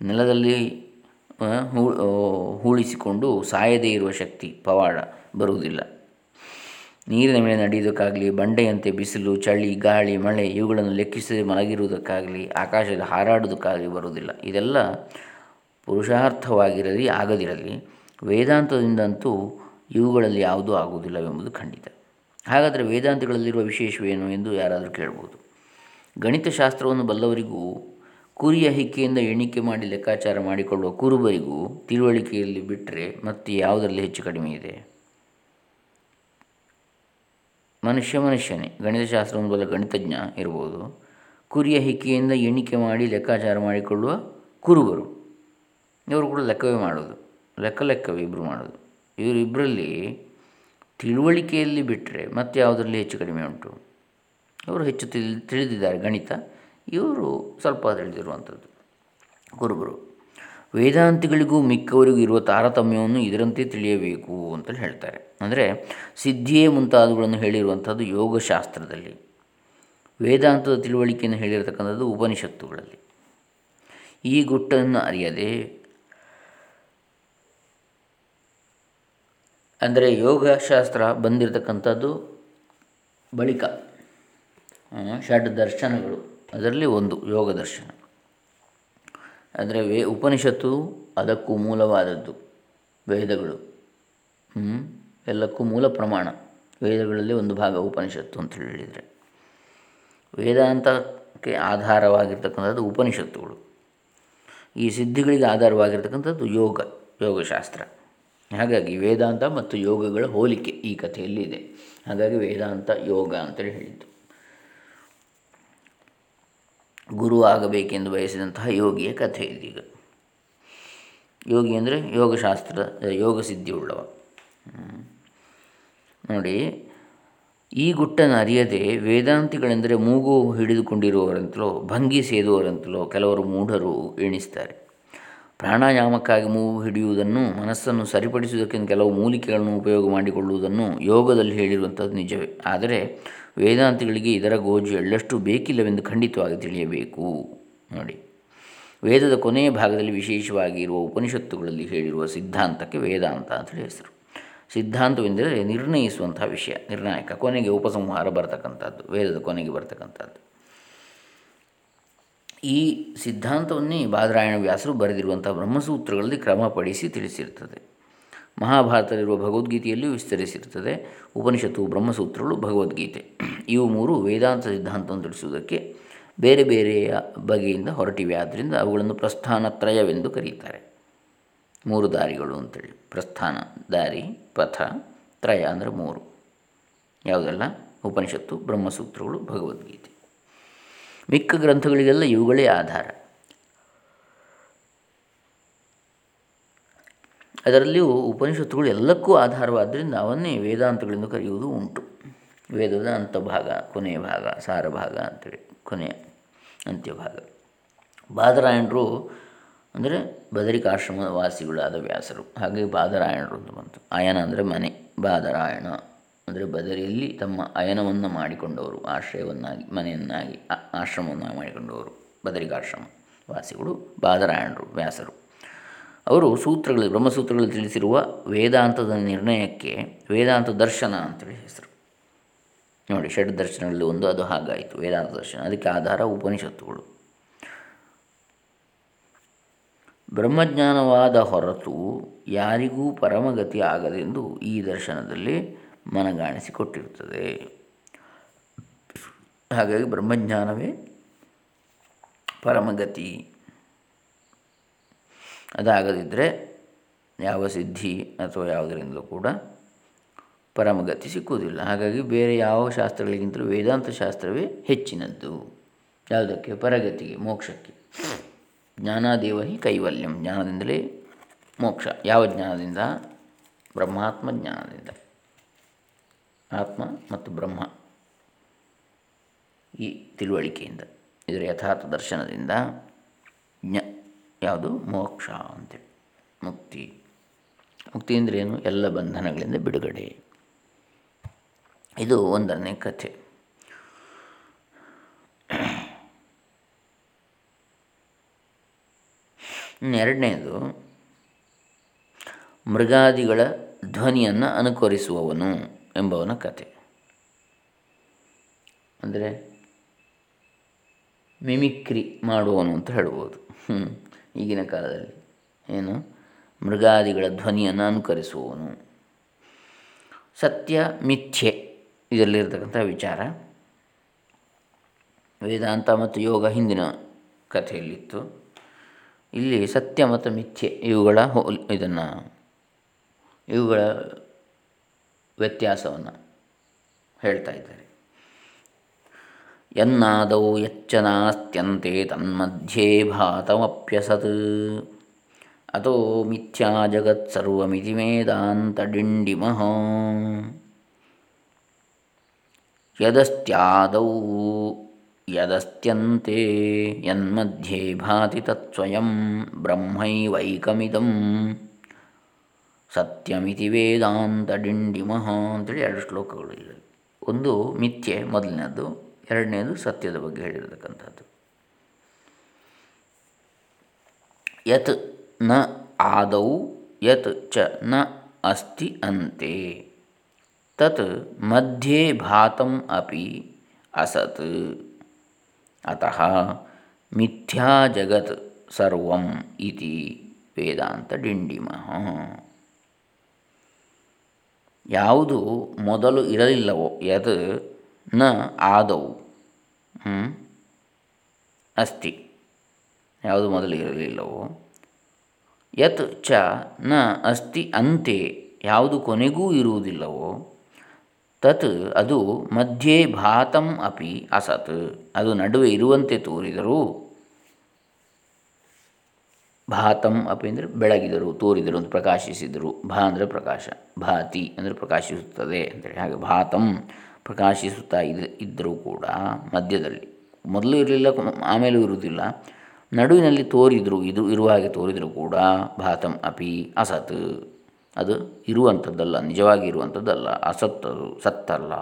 ನೆಲದಲ್ಲಿ ಹೂಳಿಸಿಕೊಂಡು ಸಾಯದೇ ಇರುವ ಶಕ್ತಿ, ಪವಾಡ ಬರುವುದಿಲ್ಲ. ನೀರಿನ ಮೇಲೆ ನಡೆಯುವುದಕ್ಕಾಗಲಿ, ಬಂಡೆಯಂತೆ ಬಿಸಿಲು, ಚಳಿ, ಗಾಳಿ, ಮಳೆ ಇವುಗಳನ್ನು ಲೆಕ್ಕಿಸದೆ ಮಲಗಿರುವುದಕ್ಕಾಗಲಿ, ಆಕಾಶದಲ್ಲಿ ಹಾರಾಡುವುದಕ್ಕಾಗಲಿ ಬರುವುದಿಲ್ಲ. ಇದೆಲ್ಲ ಪುರುಷಾರ್ಥವಾಗಿರಲಿ, ಆಗದಿರಲಿ, ವೇದಾಂತದಿಂದಂತೂ ಇವುಗಳಲ್ಲಿ ಯಾವುದೂ ಆಗುವುದಿಲ್ಲವೆಂಬುದು ಖಂಡಿತ. ಹಾಗಾದರೆ ವೇದಾಂತಗಳಲ್ಲಿರುವ ವಿಶೇಷವೇನು ಎಂದು ಯಾರಾದರೂ ಕೇಳ್ಬೋದು? ಗಣಿತಶಾಸ್ತ್ರವನ್ನು ಬಲ್ಲವರಿಗೂ, ಕುರಿಯ ಹಿಕ್ಕೆಯಿಂದ ಎಣಿಕೆ ಮಾಡಿ ಲೆಕ್ಕಾಚಾರ ಮಾಡಿಕೊಳ್ಳುವ ಕುರುಬರಿಗೂ ತಿಳುವಳಿಕೆಯಲ್ಲಿ ಬಿಟ್ಟರೆ ಮತ್ತೆ ಯಾವುದರಲ್ಲಿ ಹೆಚ್ಚು ಕಡಿಮೆ ಇದೆ? ಮನುಷ್ಯ ಮನುಷ್ಯನೇ, ಗಣಿತಶಾಸ್ತ್ರವನ್ನು ಬಲ್ಲ ಗಣಿತಜ್ಞ ಇರ್ಬೋದು. ಕುರಿಯ ಹಿಕ್ಕೆಯಿಂದ ಎಣಿಕೆ ಮಾಡಿ ಲೆಕ್ಕಾಚಾರ ಮಾಡಿಕೊಳ್ಳುವ ಕುರುಬರು. ಇವರು ಕೂಡ ಲೆಕ್ಕವೇ ಮಾಡೋದು. ಲೆಕ್ಕ ಲೆಕ್ಕವೇ ಇಬ್ಬರು ಮಾಡೋದು. ಇವರಿಬ್ಬರಲ್ಲಿ ತಿಳುವಳಿಕೆಯಲ್ಲಿ ಬಿಟ್ಟರೆ ಮತ್ತೆ ಯಾವುದರಲ್ಲಿ ಹೆಚ್ಚು ಕಡಿಮೆ ಉಂಟು? ಇವರು ಹೆಚ್ಚು ತಿಳಿ, ತಿಳಿದಿದ್ದಾರೆ ಗಣಿತ. ಇವರು ಸ್ವಲ್ಪ ತಿಳಿದಿರುವಂಥದ್ದು. ಕುರುಬರು ವೇದಾಂತಿಗಳಿಗೂ ಮಿಕ್ಕವರಿಗೂ ಇರುವ ತಾರತಮ್ಯವನ್ನು ಇದರಂತೆ ತಿಳಿಯಬೇಕು ಅಂತಲೇ ಹೇಳ್ತಾರೆ. ಅಂದರೆ ಸಿದ್ಧಿಯೇ ಮುಂತಾದವುಗಳನ್ನು ಹೇಳಿರುವಂಥದ್ದು ಯೋಗಶಾಸ್ತ್ರದಲ್ಲಿ. ವೇದಾಂತದ ತಿಳುವಳಿಕೆಯನ್ನು ಹೇಳಿರತಕ್ಕಂಥದ್ದು ಉಪನಿಷತ್ತುಗಳಲ್ಲಿ. ಈ ಗುಟ್ಟನ್ನು ಅರಿಯದೆ ಅಂದರೆ ಯೋಗಶಾಸ್ತ್ರ ಬಂದಿರತಕ್ಕಂಥದ್ದು ಬಳಿಕ ಷಡ್ ದರ್ಶನಗಳು. ಅದರಲ್ಲಿ ಒಂದು ಯೋಗ ದರ್ಶನ. ಅಂದರೆ ವೇ, ಉಪನಿಷತ್ತು ಅದಕ್ಕೂ ಮೂಲವಾದದ್ದು, ವೇದಗಳು. ಎಲ್ಲಕ್ಕೂ ಮೂಲ ಪ್ರಮಾಣ, ವೇದಗಳಲ್ಲಿ ಒಂದು ಭಾಗ ಉಪನಿಷತ್ತು ಅಂತ ಹೇಳಿದರೆ. ವೇದಾಂತಕ್ಕೆ ಆಧಾರವಾಗಿರ್ತಕ್ಕಂಥದ್ದು ಉಪನಿಷತ್ತುಗಳು. ಈ ಸಿದ್ಧಿಗಳಿಗೆ ಆಧಾರವಾಗಿರ್ತಕ್ಕಂಥದ್ದು ಯೋಗ, ಯೋಗಶಾಸ್ತ್ರ. ಹಾಗಾಗಿ ವೇದಾಂತ ಮತ್ತು ಯೋಗಗಳ ಹೋಲಿಕೆ ಈ ಕಥೆಯಲ್ಲಿ ಇದೆ. ಹಾಗಾಗಿ ವೇದಾಂತ ಯೋಗ ಅಂತೇಳಿ ಹೇಳಿದ್ದು. ಗುರು ಆಗಬೇಕೆಂದು ಬಯಸಿದಂತಹ ಯೋಗಿಯ ಕಥೆ ಇದೀಗ ಯೋಗಿ ಅಂದರೆ ಯೋಗಶಾಸ್ತ್ರ ಯೋಗ ಸಿದ್ಧಿ ಉಳ್ಳವ ನೋಡಿ, ಈ ಗುಟ್ಟನ್ನು ಅರಿಯದೆ ವೇದಾಂತಿಗಳೆಂದರೆ ಮೂಗು ಹಿಡಿದುಕೊಂಡಿರುವವರಂತಲೋ, ಭಂಗಿ ಸೇದುವವರಂತಲೋ ಕೆಲವರು ಮೂಢರು ಎಣಿಸ್ತಾರೆ. ಪ್ರಾಣಾಯಾಮಕ್ಕಾಗಿ ಮೂಗು ಹಿಡಿಯುವುದನ್ನು, ಮನಸ್ಸನ್ನು ಸರಿಪಡಿಸುವುದಕ್ಕಿಂತ ಕೆಲವು ಮೂಲಿಕೆಗಳನ್ನು ಉಪಯೋಗ ಮಾಡಿಕೊಳ್ಳುವುದನ್ನು ಯೋಗದಲ್ಲಿ ಹೇಳಿರುವಂಥದ್ದು ನಿಜವೇ. ಆದರೆ ವೇದಾಂತಿಗಳಿಗೆ ಇದರ ಗೋಜು ಎಳ್ಳಷ್ಟು ಬೇಕಿಲ್ಲವೆಂದು ಖಂಡಿತವಾಗಿ ತಿಳಿಯಬೇಕು. ನೋಡಿ. ವೇದದ ಕೊನೆಯ ಭಾಗದಲ್ಲಿ ವಿಶೇಷವಾಗಿ ಇರುವ ಉಪನಿಷತ್ತುಗಳಲ್ಲಿ ಹೇಳಿರುವ ಸಿದ್ಧಾಂತಕ್ಕೆ ವೇದಾಂತ ಅಂತೇಳಿ ಹೆಸರು. ಸಿದ್ಧಾಂತವೆಂದರೆ ನಿರ್ಣಯಿಸುವಂತಹ ವಿಷಯ, ನಿರ್ಣಾಯಕ, ಕೊನೆಗೆ ಉಪಸಂಹಾರ ಬರ್ತಕ್ಕಂಥದ್ದು, ವೇದದ ಕೊನೆಗೆ ಬರ್ತಕ್ಕಂಥದ್ದು. ಈ ಸಿದ್ಧಾಂತವನ್ನೇ ಬಾದರಾಯಣ ವ್ಯಾಸರು ಬರೆದಿರುವಂಥ ಬ್ರಹ್ಮಸೂತ್ರಗಳಲ್ಲಿ ಕ್ರಮಪಡಿಸಿ ತಿಳಿಸಿರ್ತದೆ. ಮಹಾಭಾರತದಲ್ಲಿರುವ ಭಗವದ್ಗೀತೆಯಲ್ಲಿಯೂ ವಿಸ್ತರಿಸಿರ್ತದೆ. ಉಪನಿಷತ್ತು, ಬ್ರಹ್ಮಸೂತ್ರಗಳು ಭಗವದ್ಗೀತೆ. ಇವು ಮೂರು ವೇದಾಂತ ಸಿದ್ಧಾಂತವನ್ನು ತಿಳಿಸುವುದಕ್ಕೆ ಬೇರೆ ಬೇರೆಯ ಬಗೆಯಿಂದ ಹೊರಟಿವೆ. ಆದ್ದರಿಂದ ಅವುಗಳನ್ನು ಪ್ರಸ್ಥಾನತ್ರಯವೆಂದು ಕರೀತಾರೆ. ಮೂರು ದಾರಿಗಳು ಅಂತೇಳಿ. ಪ್ರಸ್ಥಾನ, ದಾರಿ, ಪಥ, ತ್ರಯ ಅಂದರೆ ಮೂರು. ಯಾವುದೆಲ್ಲ? ಉಪನಿಷತ್ತು, ಬ್ರಹ್ಮಸೂತ್ರಗಳು, ಭಗವದ್ಗೀತೆ. ಮಿಕ್ಕ ಗ್ರಂಥಗಳಿಗೆಲ್ಲ ಇವುಗಳೇ ಆಧಾರ. ಅದರಲ್ಲಿಯೂ ಉಪನಿಷತ್ತುಗಳು ಎಲ್ಲಕ್ಕೂ ಆಧಾರವಾದ್ದರಿಂದ ಅವನ್ನೇ ವೇದಾಂತಗಳೆಂದು ಕರೆಯುವುದು ಉಂಟು. ವೇದದ ಅಂತಭಾಗ, ಕೊನೆಯ ಭಾಗ ಸಾರ ಭಾಗ ಅಂತೇಳಿ, ಕೊನೆಯ ಅಂತ್ಯಭಾಗ. ಬಾದರಾಯಣರು ಅಂದರೆ ಬದರಿಕಾಶ್ರಮದ ವಾಸಿಗಳಾದ ವ್ಯಾಸರು. ಹಾಗೆ ಬಾದರಾಯಣರು ಅಂತ ಬಂತು. ಆಯನ ಅಂದರೆ ಮನೆ, ಬಾದರಾಯಣ. ಅಂದರೆ ಬದರಿಯಲ್ಲಿ ತಮ್ಮ ಅಯನವನ್ನು ಮಾಡಿಕೊಂಡವರು, ಆಶ್ರಯವನ್ನಾಗಿ, ಮನೆಯನ್ನಾಗಿ ಆಶ್ರಮವನ್ನಾಗಿ ಮಾಡಿಕೊಂಡವರು, ಬದರಿಗಾಶ್ರಮ ವಾಸಿಗಳು, ಬಾದರಾಯಣರು, ವ್ಯಾಸರು. ಅವರು ಸೂತ್ರಗಳಲ್ಲಿ, ಬ್ರಹ್ಮಸೂತ್ರಗಳಲ್ಲಿ ತಿಳಿಸಿರುವ ವೇದಾಂತದ ನಿರ್ಣಯಕ್ಕೆ ವೇದಾಂತ ದರ್ಶನ ಅಂತೇಳಿ ಹೆಸರು. ನೋಡಿ, ಷಡ್ ದರ್ಶನಗಳಲ್ಲಿ ಒಂದು, ಅದು ಹಾಗಾಯಿತು, ವೇದಾಂತ ದರ್ಶನ. ಅದಕ್ಕೆ ಆಧಾರ ಉಪನಿಷತ್ತುಗಳು. ಬ್ರಹ್ಮಜ್ಞಾನವಾದ ಹೊರತು ಯಾರಿಗೂ ಪರಮಗತಿ ಆಗದೆಂದು ಈ ದರ್ಶನದಲ್ಲಿ ಮನಗಾಣಿಸಿಕೊಟ್ಟಿರುತ್ತದೆ. ಹಾಗಾಗಿ ಬ್ರಹ್ಮಜ್ಞಾನವೇ ಪರಮಗತಿ. ಅದಾಗದಿದ್ದರೆ ಯಾವ ಸಿದ್ಧಿ ಅಥವಾ ಯಾವುದರಿಂದಲೂ ಕೂಡ ಪರಮಗತಿ ಸಿಕ್ಕುವುದಿಲ್ಲ. ಹಾಗಾಗಿ ಬೇರೆ ಯಾವ ಶಾಸ್ತ್ರಗಳಿಗಿಂತಲೂ ವೇದಾಂತ ಶಾಸ್ತ್ರವೇ ಹೆಚ್ಚಿನದ್ದು. ಯಾವುದಕ್ಕೆ? ಪರಗತಿಗೆ, ಮೋಕ್ಷಕ್ಕೆ. ಜ್ಞಾನಾದೇವ ಹಿ ಕೈವಲ್ಯಂ. ಜ್ಞಾನದಿಂದಲೇ ಮೋಕ್ಷ. ಯಾವ ಜ್ಞಾನದಿಂದ? ಬ್ರಹ್ಮಾತ್ಮ ಜ್ಞಾನದಿಂದ. ಆತ್ಮ ಮತ್ತು ಬ್ರಹ್ಮ ಈ ತಿಳುವಳಿಕೆಯಿಂದ. ಇದರ ಯಥಾರ್ಥ ದರ್ಶನದಿಂದ ಜ್ಞ ಯಾವುದು ಮೋಕ್ಷ ಅಂತೇಳಿ. ಮುಕ್ತಿ. ಮುಕ್ತಿ ಅಂದರೆ ಏನು? ಎಲ್ಲ ಬಂಧನಗಳಿಂದ ಬಿಡುಗಡೆ. ಇದು ಒಂದನೇ ಕಥೆ. ಎರಡನೇದು, ಮೃಗಾದಿಗಳ ಧ್ವನಿಯನ್ನು ಅನುಕರಿಸುವವನು. ಎಂಬವನ ಕತೆ. ಅಂದರೆ ಮಿಮಿಕ್ರಿ ಮಾಡುವನು ಅಂತ ಹೇಳ್ಬೋದು. ಈಗಿನ ಕಾಲದಲ್ಲಿ ಏನು? ಮೃಗಾದಿಗಳ ಧ್ವನಿಯನ್ನು ಅನುಕರಿಸುವವನು. ಸತ್ಯ, ಮಿಥ್ಯೆ ಇದರಲ್ಲಿರ್ತಕ್ಕಂಥ ವಿಚಾರ. ವೇದಾಂತ ಮತ್ತು ಯೋಗ ಹಿಂದಿನ ಕಥೆಯಲ್ಲಿತ್ತು. ಇಲ್ಲಿ ಸತ್ಯ ಮತ್ತು ಮಿಥ್ಯೆ ಇವುಗಳ ಹೋಲ್ ಇದನ್ನು ಇವುಗಳ ವ್ಯತ್ಯಾಸವನ್ನು ಹೇಳ್ತಾ ಇದ್ದಾರೆ. ಎನ್ನಾದೌ ಯಚ್ಚನಾಸ್ತ್ಯಂತೆ ತನ್ಮಧ್ಯೆ ಭಾತಮಪ್ಯಸತ್ ಅಥೋ ಮಿಥ್ಯಾ ಜಗತ್ಸರ್ವಮಿತಿ ಡಿಂಡಿಮಃ. ಯದಸ್ತ್ಯಾದೌ ಯದಸ್ತ್ಯಂತೆ ಯನ್ಮಧ್ಯೆ ಭಾತಿ ತತ್ಸ್ವಯಂ ಬ್ರಹ್ಮೈವೈಕಮಿದಂ. ಸತ್ಯಮಿತಿ ವೇದಾಂತ ಡಿಂಡಿಮಃ ಅಂತೇಳಿ ಎರಡು ಶ್ಲೋಕಗಳು ಇಲ್ಲ ಒಂದು ಮಿಥ್ಯೆ ಮೊದಲನೇದು ಎರಡನೇದು ಸತ್ಯದ ಬಗ್ಗೆ ಹೇಳಿರತಕ್ಕಂಥದ್ದು. ಯತ್ನ ಆದೌ, ಯತ್ ಚ ನ ಅಸ್ತಿ ಅಂತೆ. ತತ್ ಮಧ್ಯೆ ಭಾತಂ ಅಪಿ ಅಸತ್. ಅತಃ ಮಿಥ್ಯಾ ಜಗತ್ ಸರ್ವಂ ಇತಿ ವೇದಾಂತ ಡಿಂಡಿಮಃ ಯಾವುದು ಮೊದಲು ಇರಲಿಲ್ಲವೋ, ಯದ್ನ ಆದವು. ಅಸ್ತಿ. ಯಾವುದು ಮೊದಲು ಇರಲಿಲ್ಲವೋ. ಯತ್ ಚ ನ ಅಸ್ತಿ ಅಂತೆ, ಯಾವುದು ಕೊನೆಗೂ ಇರುವುದಿಲ್ಲವೋ. ತತ್ ಅದು ಮಧ್ಯೆ ಭಾತಂ ಅಪಿ ಅಸತ್. ಅದು ನಡುವೆ ಇರುವಂತೆ ತೋರಿದರೂ ಭಾತಂ ಅಪಿ ಅಂದರೆ ಬೆಳಗಿದರು, ತೋರಿದರು ಅಂತ ಪ್ರಕಾಶಿಸಿದರು. ಭಾ ಅಂದರೆ ಪ್ರಕಾಶ, ಭಾತಿ ಅಂದರೆ ಪ್ರಕಾಶಿಸುತ್ತದೆ ಅಂತೇಳಿ. ಹಾಗೆ ಭಾತಂ ಪ್ರಕಾಶಿಸುತ್ತಾ ಇದ್, ಇದ್ದರೂ ಕೂಡ ಮಧ್ಯದಲ್ಲಿ. ಮೊದಲು ಇರಲಿಲ್ಲ, ಆಮೇಲೂ ಇರುವುದಿಲ್ಲ. ನಡುವಿನಲ್ಲಿ ತೋರಿದರು, ಇದು ಇರುವ ಹಾಗೆ ತೋರಿದರೂ ಕೂಡ ಭಾತಂ ಅಪಿ ಅಸತ್. ಅದು ಇರುವಂಥದ್ದಲ್ಲ, ನಿಜವಾಗಿ ಇರುವಂಥದ್ದಲ್ಲ, ಅಸತ್ತದು, ಸತ್ತಲ್ಲ.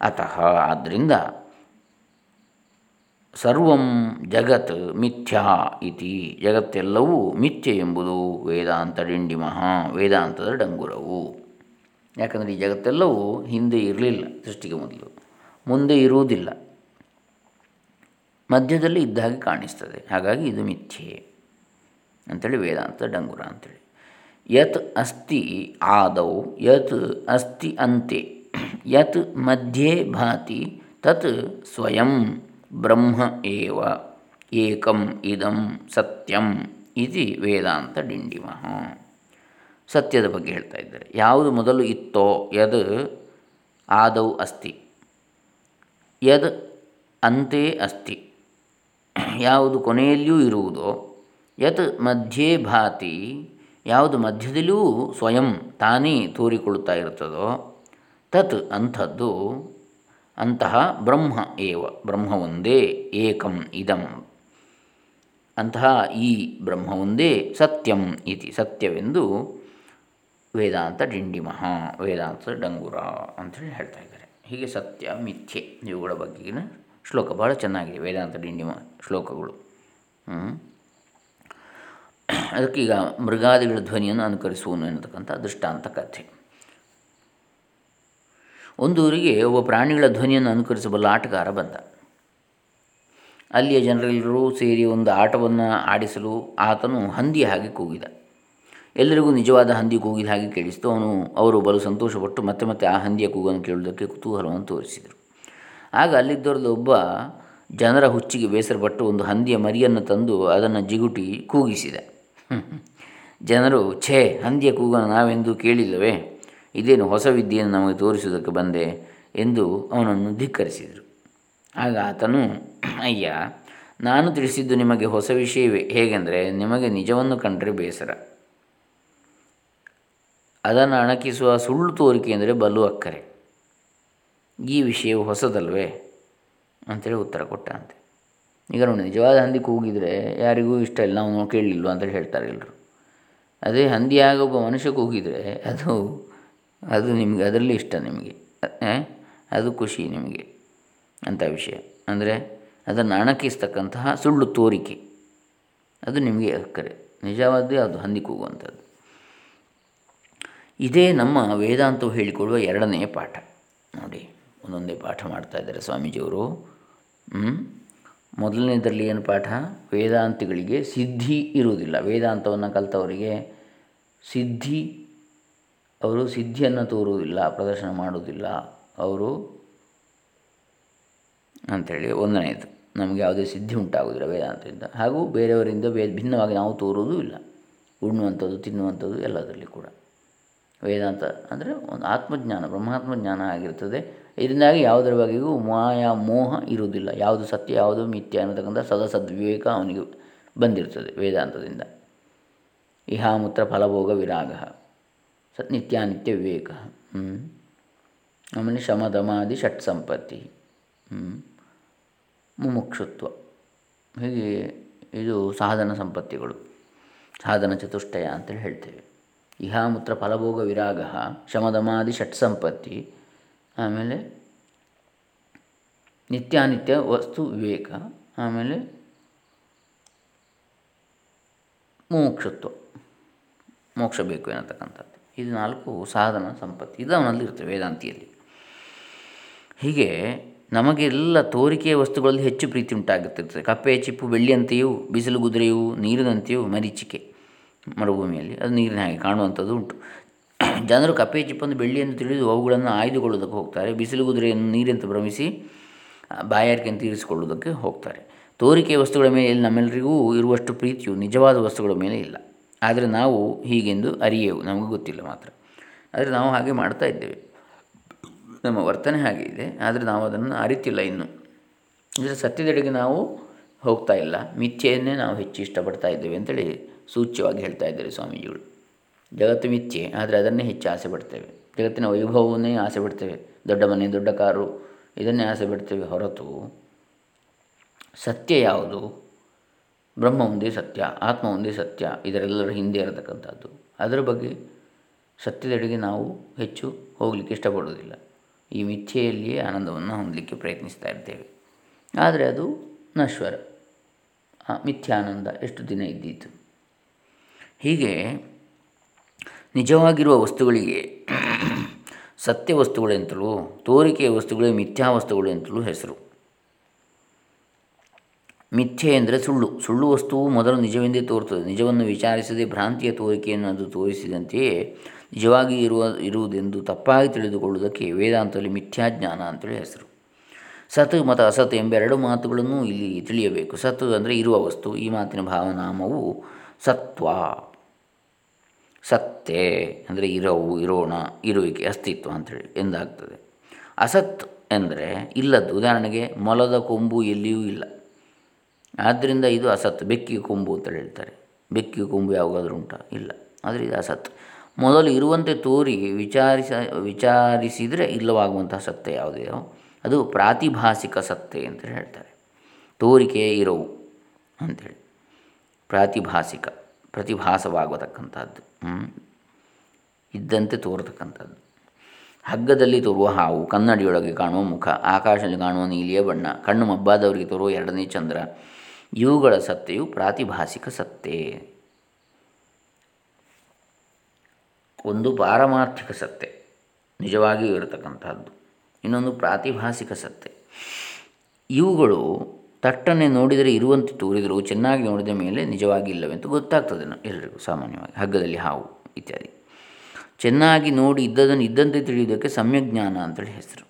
ಅತಃ ಆದ್ದರಿಂದ ಸರ್ವಂ ಜಗತ್ ಮಿಥ್ಯಾ ಇತಿ. ಜಗತ್ತೆಲ್ಲವೂ ಮಿಥ್ಯೆ ಎಂಬುದು ವೇದಾಂತ ಡಿಂಡಿಮಃ ವೇದಾಂತದ ಡಂಗುರವು. ಯಾಕಂದರೆ ಈ ಜಗತ್ತೆಲ್ಲವೂ ಹಿಂದೆ ಇರಲಿಲ್ಲ ಸೃಷ್ಟಿಗೆ ಮೊದಲು. ಮುಂದೆ ಇರುವುದಿಲ್ಲ. ಮಧ್ಯದಲ್ಲಿ ಇದ್ದ ಹಾಗೆ ಕಾಣಿಸ್ತದೆ. ಹಾಗಾಗಿ ಇದು ಮಿಥ್ಯೆ ಅಂಥೇಳಿ ವೇದಾಂತ ಡಂಗುರ ಅಂಥೇಳಿ ಯತ್ ಅಸ್ತಿ ಆದೌ, ಯತ್ ಅಸ್ತಿ ಅಂತೆ. ಯತ್ ಮಧ್ಯೆ ಭಾತಿ, ತತ್ ಸ್ವಯಂ. ಬ್ರಹ್ಮ ಏವ, ಏಕಂ ಇದಂ ಸತ್ಯಂ ಇತಿ ವೇದಾಂತ ಡಿಂಡಿಮಃ. ಸತ್ಯದ ಬಗ್ಗೆ ಹೇಳ್ತಾ ಇದ್ದಾರೆ. ಯಾವುದು ಮೊದಲು ಇತ್ತೋ, ಯದ್ ಆದೌ ಅಸ್ತಿ. ಯದ್ ಅಂತೆ ಅಸ್ತಿ. ಯಾವುದು ಕೊನೆಯಲ್ಲಿಯೂ ಇರುವುದೋ, ಯತ್ ಮಧ್ಯೆ ಭಾತಿ, ಯಾವುದು ಮಧ್ಯದಲ್ಲಿಯೂ ಸ್ವಯಂ ತಾನೇ ತೋರಿಕೊಳ್ಳುತ್ತಾ ಇರುತ್ತದೋ, ತತ್ ಅಂಥದ್ದು ಅಂತಹ ಬ್ರಹ್ಮ ಏವ ಬ್ರಹ್ಮ ಒಂದೇ ಏಕಂ ಇದಂ. ಅಂತಹ ಈ ಬ್ರಹ್ಮ ಒಂದೇ ಸತ್ಯಂ ಇತಿ, ಸತ್ಯವೆಂದು ವೇದಾಂತ ಡಿಂಡಿಮಹ, ವೇದಾಂತ ಡಂಗುರ ಅಂಥೇಳಿ ಹೇಳ್ತಾ ಇದ್ದಾರೆ. ಹೀಗೆ ಸತ್ಯ, ಮಿಥ್ಯೆ, ಇವುಗಳ ಬಗ್ಗೆಗಿನ ಶ್ಲೋಕ ಭಾಳ ಚೆನ್ನಾಗಿದೆ ವೇದಾಂತ ಡಿಂಡಿಮ ಶ್ಲೋಕಗಳು. ಅದಕ್ಕೀಗ ಮೃಗಾದಿಗಳ ಧ್ವನಿಯನ್ನು ಅನುಕರಿಸುವನು ಎನ್ನತಕ್ಕಂಥ ದೃಷ್ಟಾಂತ ಕಥೆ. ಒಂದು ಊರಿಗೆ ಒಬ್ಬ ಪ್ರಾಣಿಗಳ ಧ್ವನಿಯನ್ನು ಅನುಕರಿಸಬಲ್ಲ ಆಟಗಾರ ಬಂದ. ಅಲ್ಲಿಯ ಜನರೆಲ್ಲರೂ ಸೇರಿ ಒಂದು ಆಟವನ್ನು ಆಡಿಸಲು ಆತನು ಹಂದಿಯ ಹಾಗೆ ಕೂಗಿದ. ಎಲ್ಲರಿಗೂ ನಿಜವಾದ ಹಂದಿ ಕೂಗಿದ ಹಾಗೆ ಕೇಳಿಸಿತು. ಅವನು, ಅವರು ಬಲು ಸಂತೋಷಪಟ್ಟು ಮತ್ತೆ ಮತ್ತೆ ಆ ಹಂದಿಯ ಕೂಗನ್ನು ಕೇಳುವುದಕ್ಕೆ ಕುತೂಹಲವನ್ನು ತೋರಿಸಿದರು. ಆಗ ಅಲ್ಲಿದ್ದವರಲ್ಲಿ ಒಬ್ಬ ಜನರ ಹುಚ್ಚಿಗೆ ಬೇಸರಪಟ್ಟು ಒಂದು ಹಂದಿಯ ಮರಿಯನ್ನು ತಂದು ಅದನ್ನು ಜಿಗುಟಿ ಕೂಗಿಸಿದ. ಜನರು, ಛೇ, ಹಂದಿಯ ಕೂಗನ್ನು ನಾವೆಂದು ಕೇಳಿಲ್ಲವೇ? ಇದೇನು ಹೊಸ ವಿದ್ಯೆಯನ್ನು ನಮಗೆ ತೋರಿಸುವುದಕ್ಕೆ ಬಂದೆ ಎಂದು ಅವನನ್ನು ಧಿಕ್ಕರಿಸಿದರು. ಆಗ ಆತನು, ಅಯ್ಯ, ನಾನು ತಿಳಿಸಿದ್ದು ನಿಮಗೆ ಹೊಸ ವಿಷಯವೇ? ಹೇಗೆಂದರೆ, ನಿಮಗೆ ನಿಜವನ್ನು ಕಂಡರೆ ಬೇಸರ. ಅದನ್ನು ಅಣಕಿಸುವ ಸುಳ್ಳು ತೋರಿಕೆ ಅಂದರೆ ಬಲು ಅಕ್ಕರೆ. ಈ ವಿಷಯವು ಹೊಸದಲ್ವೇ? ಅಂತೇಳಿ ಉತ್ತರ ಕೊಟ್ಟಂತೆ. ಈಗ ನೋಡಿ, ನಿಜವಾದ ಹಂದಿ ಕೂಗಿದರೆ ಯಾರಿಗೂ ಇಷ್ಟ ಇಲ್ಲ ನಾವು ಕೇಳಲಿಲ್ವ ಅಂತೇಳಿ ಹೇಳ್ತಾರೆ ಎಲ್ಲರೂ ಅದೇ ಹಂದಿಯಾಗ ಒಬ್ಬ ಮನುಷ್ಯ ಕೂಗಿದರೆ ಅದು ಅದು ನಿಮಗೆ, ಅದರಲ್ಲಿ ಇಷ್ಟ ನಿಮಗೆ. ಅದು ಖುಷಿ ನಿಮಗೆ ಅಂಥ ವಿಷಯ. ಅಂದರೆ ಅದನ್ನು ಅಣಕಿಸ್ತಕ್ಕಂತಹ ಸುಳ್ಳು ತೋರಿಕೆ. ಅದು ನಿಮಗೆ ಅಕ್ಕರೆ. ನಿಜವಾದ್ದೇ ಅದು ಹೊಂದಿಕೋಗುವಂಥದ್ದು ಇದೇ ನಮ್ಮ ವೇದಾಂತವು ಹೇಳಿಕೊಡುವ ಎರಡನೆಯ ಪಾಠ. ನೋಡಿ, ಒಂದೊಂದೇ ಪಾಠ ಮಾಡ್ತಾ ಇದ್ದಾರೆ ಸ್ವಾಮೀಜಿಯವರು. ಮೊದಲನೇದರಲ್ಲಿ ಏನು ಪಾಠ? ವೇದಾಂತಿಗಳಿಗೆ ಸಿದ್ಧಿ ಇರುವುದಿಲ್ಲ. ವೇದಾಂತವನ್ನು ಕಲಿತವರಿಗೆ ಸಿದ್ಧಿ ಅವರು ಸಿದ್ಧಿಯನ್ನು ತೋರುವುದಿಲ್ಲ, ಪ್ರದರ್ಶನ ಮಾಡುವುದಿಲ್ಲ. ಅವರು ಅಂಥೇಳಿ ಒಂದನೇದು ನಮಗೆ ಯಾವುದೇ ಸಿದ್ಧಿ ಉಂಟಾಗುವುದಿಲ್ಲ ವೇದಾಂತದಿಂದ. ಹಾಗೂ ಬೇರೆಯವರಿಂದ ಬೇ, ಭಿನ್ನವಾಗಿ ನಾವು ತೋರುವುದೂ ಇಲ್ಲ. ಉಣ್ಣುವಂಥದ್ದು, ತಿನ್ನುವಂಥದ್ದು ಎಲ್ಲದರಲ್ಲಿ ಕೂಡ. ವೇದಾಂತ ಅಂದರೆ ಒಂದು ಆತ್ಮಜ್ಞಾನ ಬ್ರಹ್ಮಾತ್ಮಜ್ಞಾನ ಆಗಿರ್ತದೆ. ಇದರಿಂದಾಗಿ ಯಾವುದರ ಬಗೆಗೂ ಮಾಯಾ, ಮೋಹ ಇರುವುದಿಲ್ಲ. ಯಾವುದು ಸತ್ಯ, ಯಾವುದು ಮಿಥ್ಯ ಅನ್ನತಕ್ಕಂಥ ಸದಾ ಸದ್ವಿವೇಕ ಅವನಿಗೆ ಬಂದಿರ್ತದೆ ವೇದಾಂತದಿಂದ. ಇಹಾಮೂತ್ರ ಫಲಭೋಗ ವಿರಾಗ. ನಿತ್ಯಾನಿತ್ಯ ವಿವೇಕ. ಆಮೇಲೆ ಶಮದಮಾದಿ ಷಟ್ ಸಂಪತ್ತಿ. ಮುಮುಕ್ಷುತ್ವ. ಹೀಗೆ ಇದು ಸಾಧನ ಸಂಪತ್ತಿಗಳು. ಸಾಧನ ಚತುಷ್ಟಯ ಅಂತೇಳಿ ಹೇಳ್ತೇವೆ. ಇಹಾಮೂತ್ರ ಫಲಭೋಗ ವಿರಾಗ ಶಮದಮಾದಿ ಷಟ್ ಸಂಪತ್ತಿ, ಆಮೇಲೆ ನಿತ್ಯಾನಿತ್ಯ ವಸ್ತು ವಿವೇಕ, ಆಮೇಲೆ ಮೋಕ್ಷತ್ವ ಮೋಕ್ಷ ಬೇಕು ಎನ್ನತಕ್ಕಂಥದ್ದು ಇದು ನಾಲ್ಕು ಸಾಧನ ಸಂಪತ್ತಿ. ಇದು ಅವನಲ್ಲಿ ಇರ್ತದೆ ವೇದಾಂತಿಯಲ್ಲಿ. ಹೀಗೆ ನಮಗೆಲ್ಲ ತೋರಿಕೆಯ ವಸ್ತುಗಳಲ್ಲಿ ಹೆಚ್ಚು ಪ್ರೀತಿ ಉಂಟಾಗುತ್ತಿರ್ತದೆ. ಕಪ್ಪೆ, ಚಿಪ್ಪು, ಬೆಳ್ಳಿಯಂತೆಯೂ, ಬಿಸಿಲು ಕುದುರೆಯೂ ನೀರಿನಂತೆಯೂ ಮರೀಚಿಕೆ ಮರುಭೂಮಿಯಲ್ಲಿ. ಅದು ನೀರಿನ ಹಾಗೆ ಕಾಣುವಂಥದ್ದು ಉಂಟು. ಜನರು ಕಪ್ಪೆ, ಚಿಪ್ಪನ್ನು, ಬೆಳ್ಳಿಯನ್ನು ತಿಳಿದು ಅವುಗಳನ್ನು ಆಯ್ದುಕೊಳ್ಳೋದಕ್ಕೆ ಹೋಗ್ತಾರೆ. ಬಿಸಿಲು ಕುದುರೆಯನ್ನು ನೀರಂತ ಭ್ರಮಿಸಿ ಬಾಯಾರಿಕೆಯನ್ನು ತೀರಿಸಿಕೊಳ್ಳುವುದಕ್ಕೆ ಹೋಗ್ತಾರೆ. ತೋರಿಕೆಯ ವಸ್ತುಗಳ ಮೇಲೆ ನಮ್ಮೆಲ್ಲರಿಗೂ ಇರುವಷ್ಟು ಪ್ರೀತಿಯು ನಿಜವಾದ ವಸ್ತುಗಳ ಮೇಲೆ ಇಲ್ಲ. ಆದರೆ ನಾವು ಹೀಗೆಂದು ಅರಿಯೆವು, ನಮಗೆ ಗೊತ್ತಿಲ್ಲ ಮಾತ್ರ. ಆದರೆ ನಾವು ಹಾಗೆ ಮಾಡ್ತಾ ಇದ್ದೇವೆ. ನಮ್ಮ ವರ್ತನೆ ಹಾಗೆ ಇದೆ, ಆದರೆ ನಾವು ಅದನ್ನು ಅರಿತಿಲ್ಲ ಇನ್ನು. ಅಂದರೆ ಸತ್ಯದೆಡೆಗೆ ನಾವು ಹೋಗ್ತಾ ಇಲ್ಲ, ಮಿಥ್ಯೆಯನ್ನೇ ನಾವು ಹೆಚ್ಚು ಇಷ್ಟಪಡ್ತಾ ಇದ್ದೇವೆ ಅಂತೇಳಿ ಸೂಚ್ಯವಾಗಿ ಹೇಳ್ತಾ ಇದ್ದಾರೆ ಸ್ವಾಮೀಜಿಗಳು. ಜಗತ್ತು ಮಿಥ್ಯೆ, ಆದರೆ ಅದನ್ನೇ ಹೆಚ್ಚು ಆಸೆ ಪಡ್ತೇವೆ. ಜಗತ್ತಿನ ವೈಭವವನ್ನೇ ಆಸೆ ಪಡ್ತೇವೆ. ದೊಡ್ಡ ಮನೆ, ದೊಡ್ಡ ಕಾರು, ಇದನ್ನೇ ಆಸೆ ಪಡ್ತೇವೆ ಹೊರತು ಸತ್ಯ ಯಾವುದು? ಬ್ರಹ್ಮ ಒಂದೇ ಸತ್ಯ, ಆತ್ಮ ಒಂದೇ ಸತ್ಯ, ಇದರೆಲ್ಲರ ಹಿಂದೆ ಇರತಕ್ಕಂಥದ್ದು. ಅದರ ಬಗ್ಗೆ ಸತ್ಯದೆಡೆಗೆ ನಾವು ಹೆಚ್ಚು ಹೋಗಲಿಕ್ಕೆ ಇಷ್ಟಪಡುವುದಿಲ್ಲ. ಈ ಮಿಥ್ಯೆಯಲ್ಲಿಯೇ ಆನಂದವನ್ನು ಹೊಂದಲಿಕ್ಕೆ ಪ್ರಯತ್ನಿಸ್ತಾ ಇರ್ತೇವೆ. ಆದರೆ ಅದು ನಶ್ವರ. ಮಿಥ್ಯಾನಂದ ಎಷ್ಟು ದಿನ ಇದ್ದೀತು? ಹೀಗೆ ನಿಜವಾಗಿರುವ ವಸ್ತುಗಳಿಗೆ, ಸತ್ಯ ವಸ್ತುಗಳೆಂತಲೂ ತೋರಿಕೆಯ ವಸ್ತುಗಳೇ ಮಿಥ್ಯಾ ವಸ್ತುಗಳು ಎಂತಲೂ ಹೆಸರು. ಮಿಥ್ಯೆ ಎಂದರೆ ಸುಳ್ಳು. ಸುಳ್ಳು ವಸ್ತುವು ಮೊದಲು ನಿಜವೆಂದೇ ತೋರುತ್ತದೆ. ನಿಜವನ್ನು ವಿಚಾರಿಸದೆ ಭ್ರಾಂತಿಯ ತೋರಿಕೆಯನ್ನು ಅದು ತೋರಿಸಿದಂತೆಯೇ ನಿಜವಾಗಿ ಇರುವ, ಇರುವುದೆಂದು ತಪ್ಪಾಗಿ ತಿಳಿದುಕೊಳ್ಳುವುದಕ್ಕೆ ವೇದಾಂತದಲ್ಲಿ ಮಿಥ್ಯಾಜ್ಞಾನ ಅಂತೇಳಿ ಹೆಸರು. ಸತ್ ಮತ್ತು ಅಸತ್ ಎಂಬ ಎರಡು ಮಾತುಗಳನ್ನು ಇಲ್ಲಿ ತಿಳಿಯಬೇಕು. ಸತ್ ಅಂದರೆ ಇರುವ ವಸ್ತು. ಈ ಮಾತಿನ ಭಾವನಾಮವು ಸತ್ವ. ಸತ್ತೆ ಅಂದರೆ ಇರವು, ಇರೋಣ, ಇರುವಿಕೆ, ಅಸ್ತಿತ್ವ ಅಂಥೇಳಿ ಎಂದಾಗ್ತದೆ. ಅಸತ್ ಎಂದರೆ ಇಲ್ಲದ್ದು. ಉದಾಹರಣೆಗೆ ಮೊಲದ ಕೊಂಬು ಎಲ್ಲಿಯೂ ಇಲ್ಲ. ಆದ್ದರಿಂದ ಇದು ಅಸತ್. ಬೆಕ್ಕಿಗೆ ಕೊಂಬು ಅಂತ ಹೇಳ್ತಾರೆ. ಬೆಕ್ಕಿಗೆ ಕೊಂಬು ಯಾವಾಗಾದರೂ ಉಂಟಾ? ಇಲ್ಲ. ಆದರೆ ಇದು ಅಸತ್. ಮೊದಲು ಇರುವಂತೆ ತೋರಿ ವಿಚಾರಿಸ, ವಿಚಾರಿಸಿದರೆ ಇಲ್ಲವಾಗುವಂತಹ ಸತ್ಯ ಯಾವುದೆಯೋ ಅದು ಪ್ರಾತಿಭಾಸಿಕ ಸತ್ಯ ಅಂತ ಹೇಳ್ತಾರೆ. ತೋರಿಕೆ ಇರವು ಅಂಥೇಳಿ ಪ್ರಾತಿಭಾಸಿಕ, ಪ್ರತಿಭಾಸವಾಗತಕ್ಕಂಥದ್ದು. ಇದ್ದಂತೆ ತೋರತಕ್ಕಂಥದ್ದು. ಹಗ್ಗದಲ್ಲಿ ತೋರುವ ಹಾವು, ಕನ್ನಡಿಯೊಳಗೆ ಕಾಣುವ ಮುಖ, ಆಕಾಶದಲ್ಲಿ ಕಾಣುವ ನೀಲಿಯ ಬಣ್ಣ, ಕಣ್ಣು ಮಬ್ಬಾದವರಿಗೆ ತೋರುವ ಎರಡನೇ ಚಂದ್ರ ಇವುಗಳ ಸತ್ತೆಯು ಪ್ರಾತಿಭಾಸಿಕ ಸತ್ತೆ. ಒಂದು ಪಾರಮಾರ್ಥಿಕ ಸತ್ತೆ. ನಿಜವಾಗಿಯೂ ಇರತಕ್ಕಂಥದ್ದು ಇನ್ನೊಂದು ಪ್ರಾತಿಭಾಸಿಕ ಸತ್ತೆ. ಇವುಗಳು ತಟ್ಟನೆ ನೋಡಿದರೆ ಇರುವಂತೆ ತೋರಿದರೂ ಚೆನ್ನಾಗಿ ನೋಡಿದ ಮೇಲೆ ನಿಜವಾಗಿ ಇಲ್ಲವೆಂದು ಗೊತ್ತಾಗ್ತದೆ ಎಲ್ಲರಿಗೂ ಸಾಮಾನ್ಯವಾಗಿ. ಹಗ್ಗದಲ್ಲಿ ಹಾವು ಇತ್ಯಾದಿ. ಚೆನ್ನಾಗಿ ನೋಡಿ ಇದ್ದದನ್ನು ಇದ್ದಂತೆ ತಿಳಿಯುವುದಕ್ಕೆ ಸಮ್ಯಜ್ಞಾನ ಅಂತೇಳಿ ಹೆಸರು.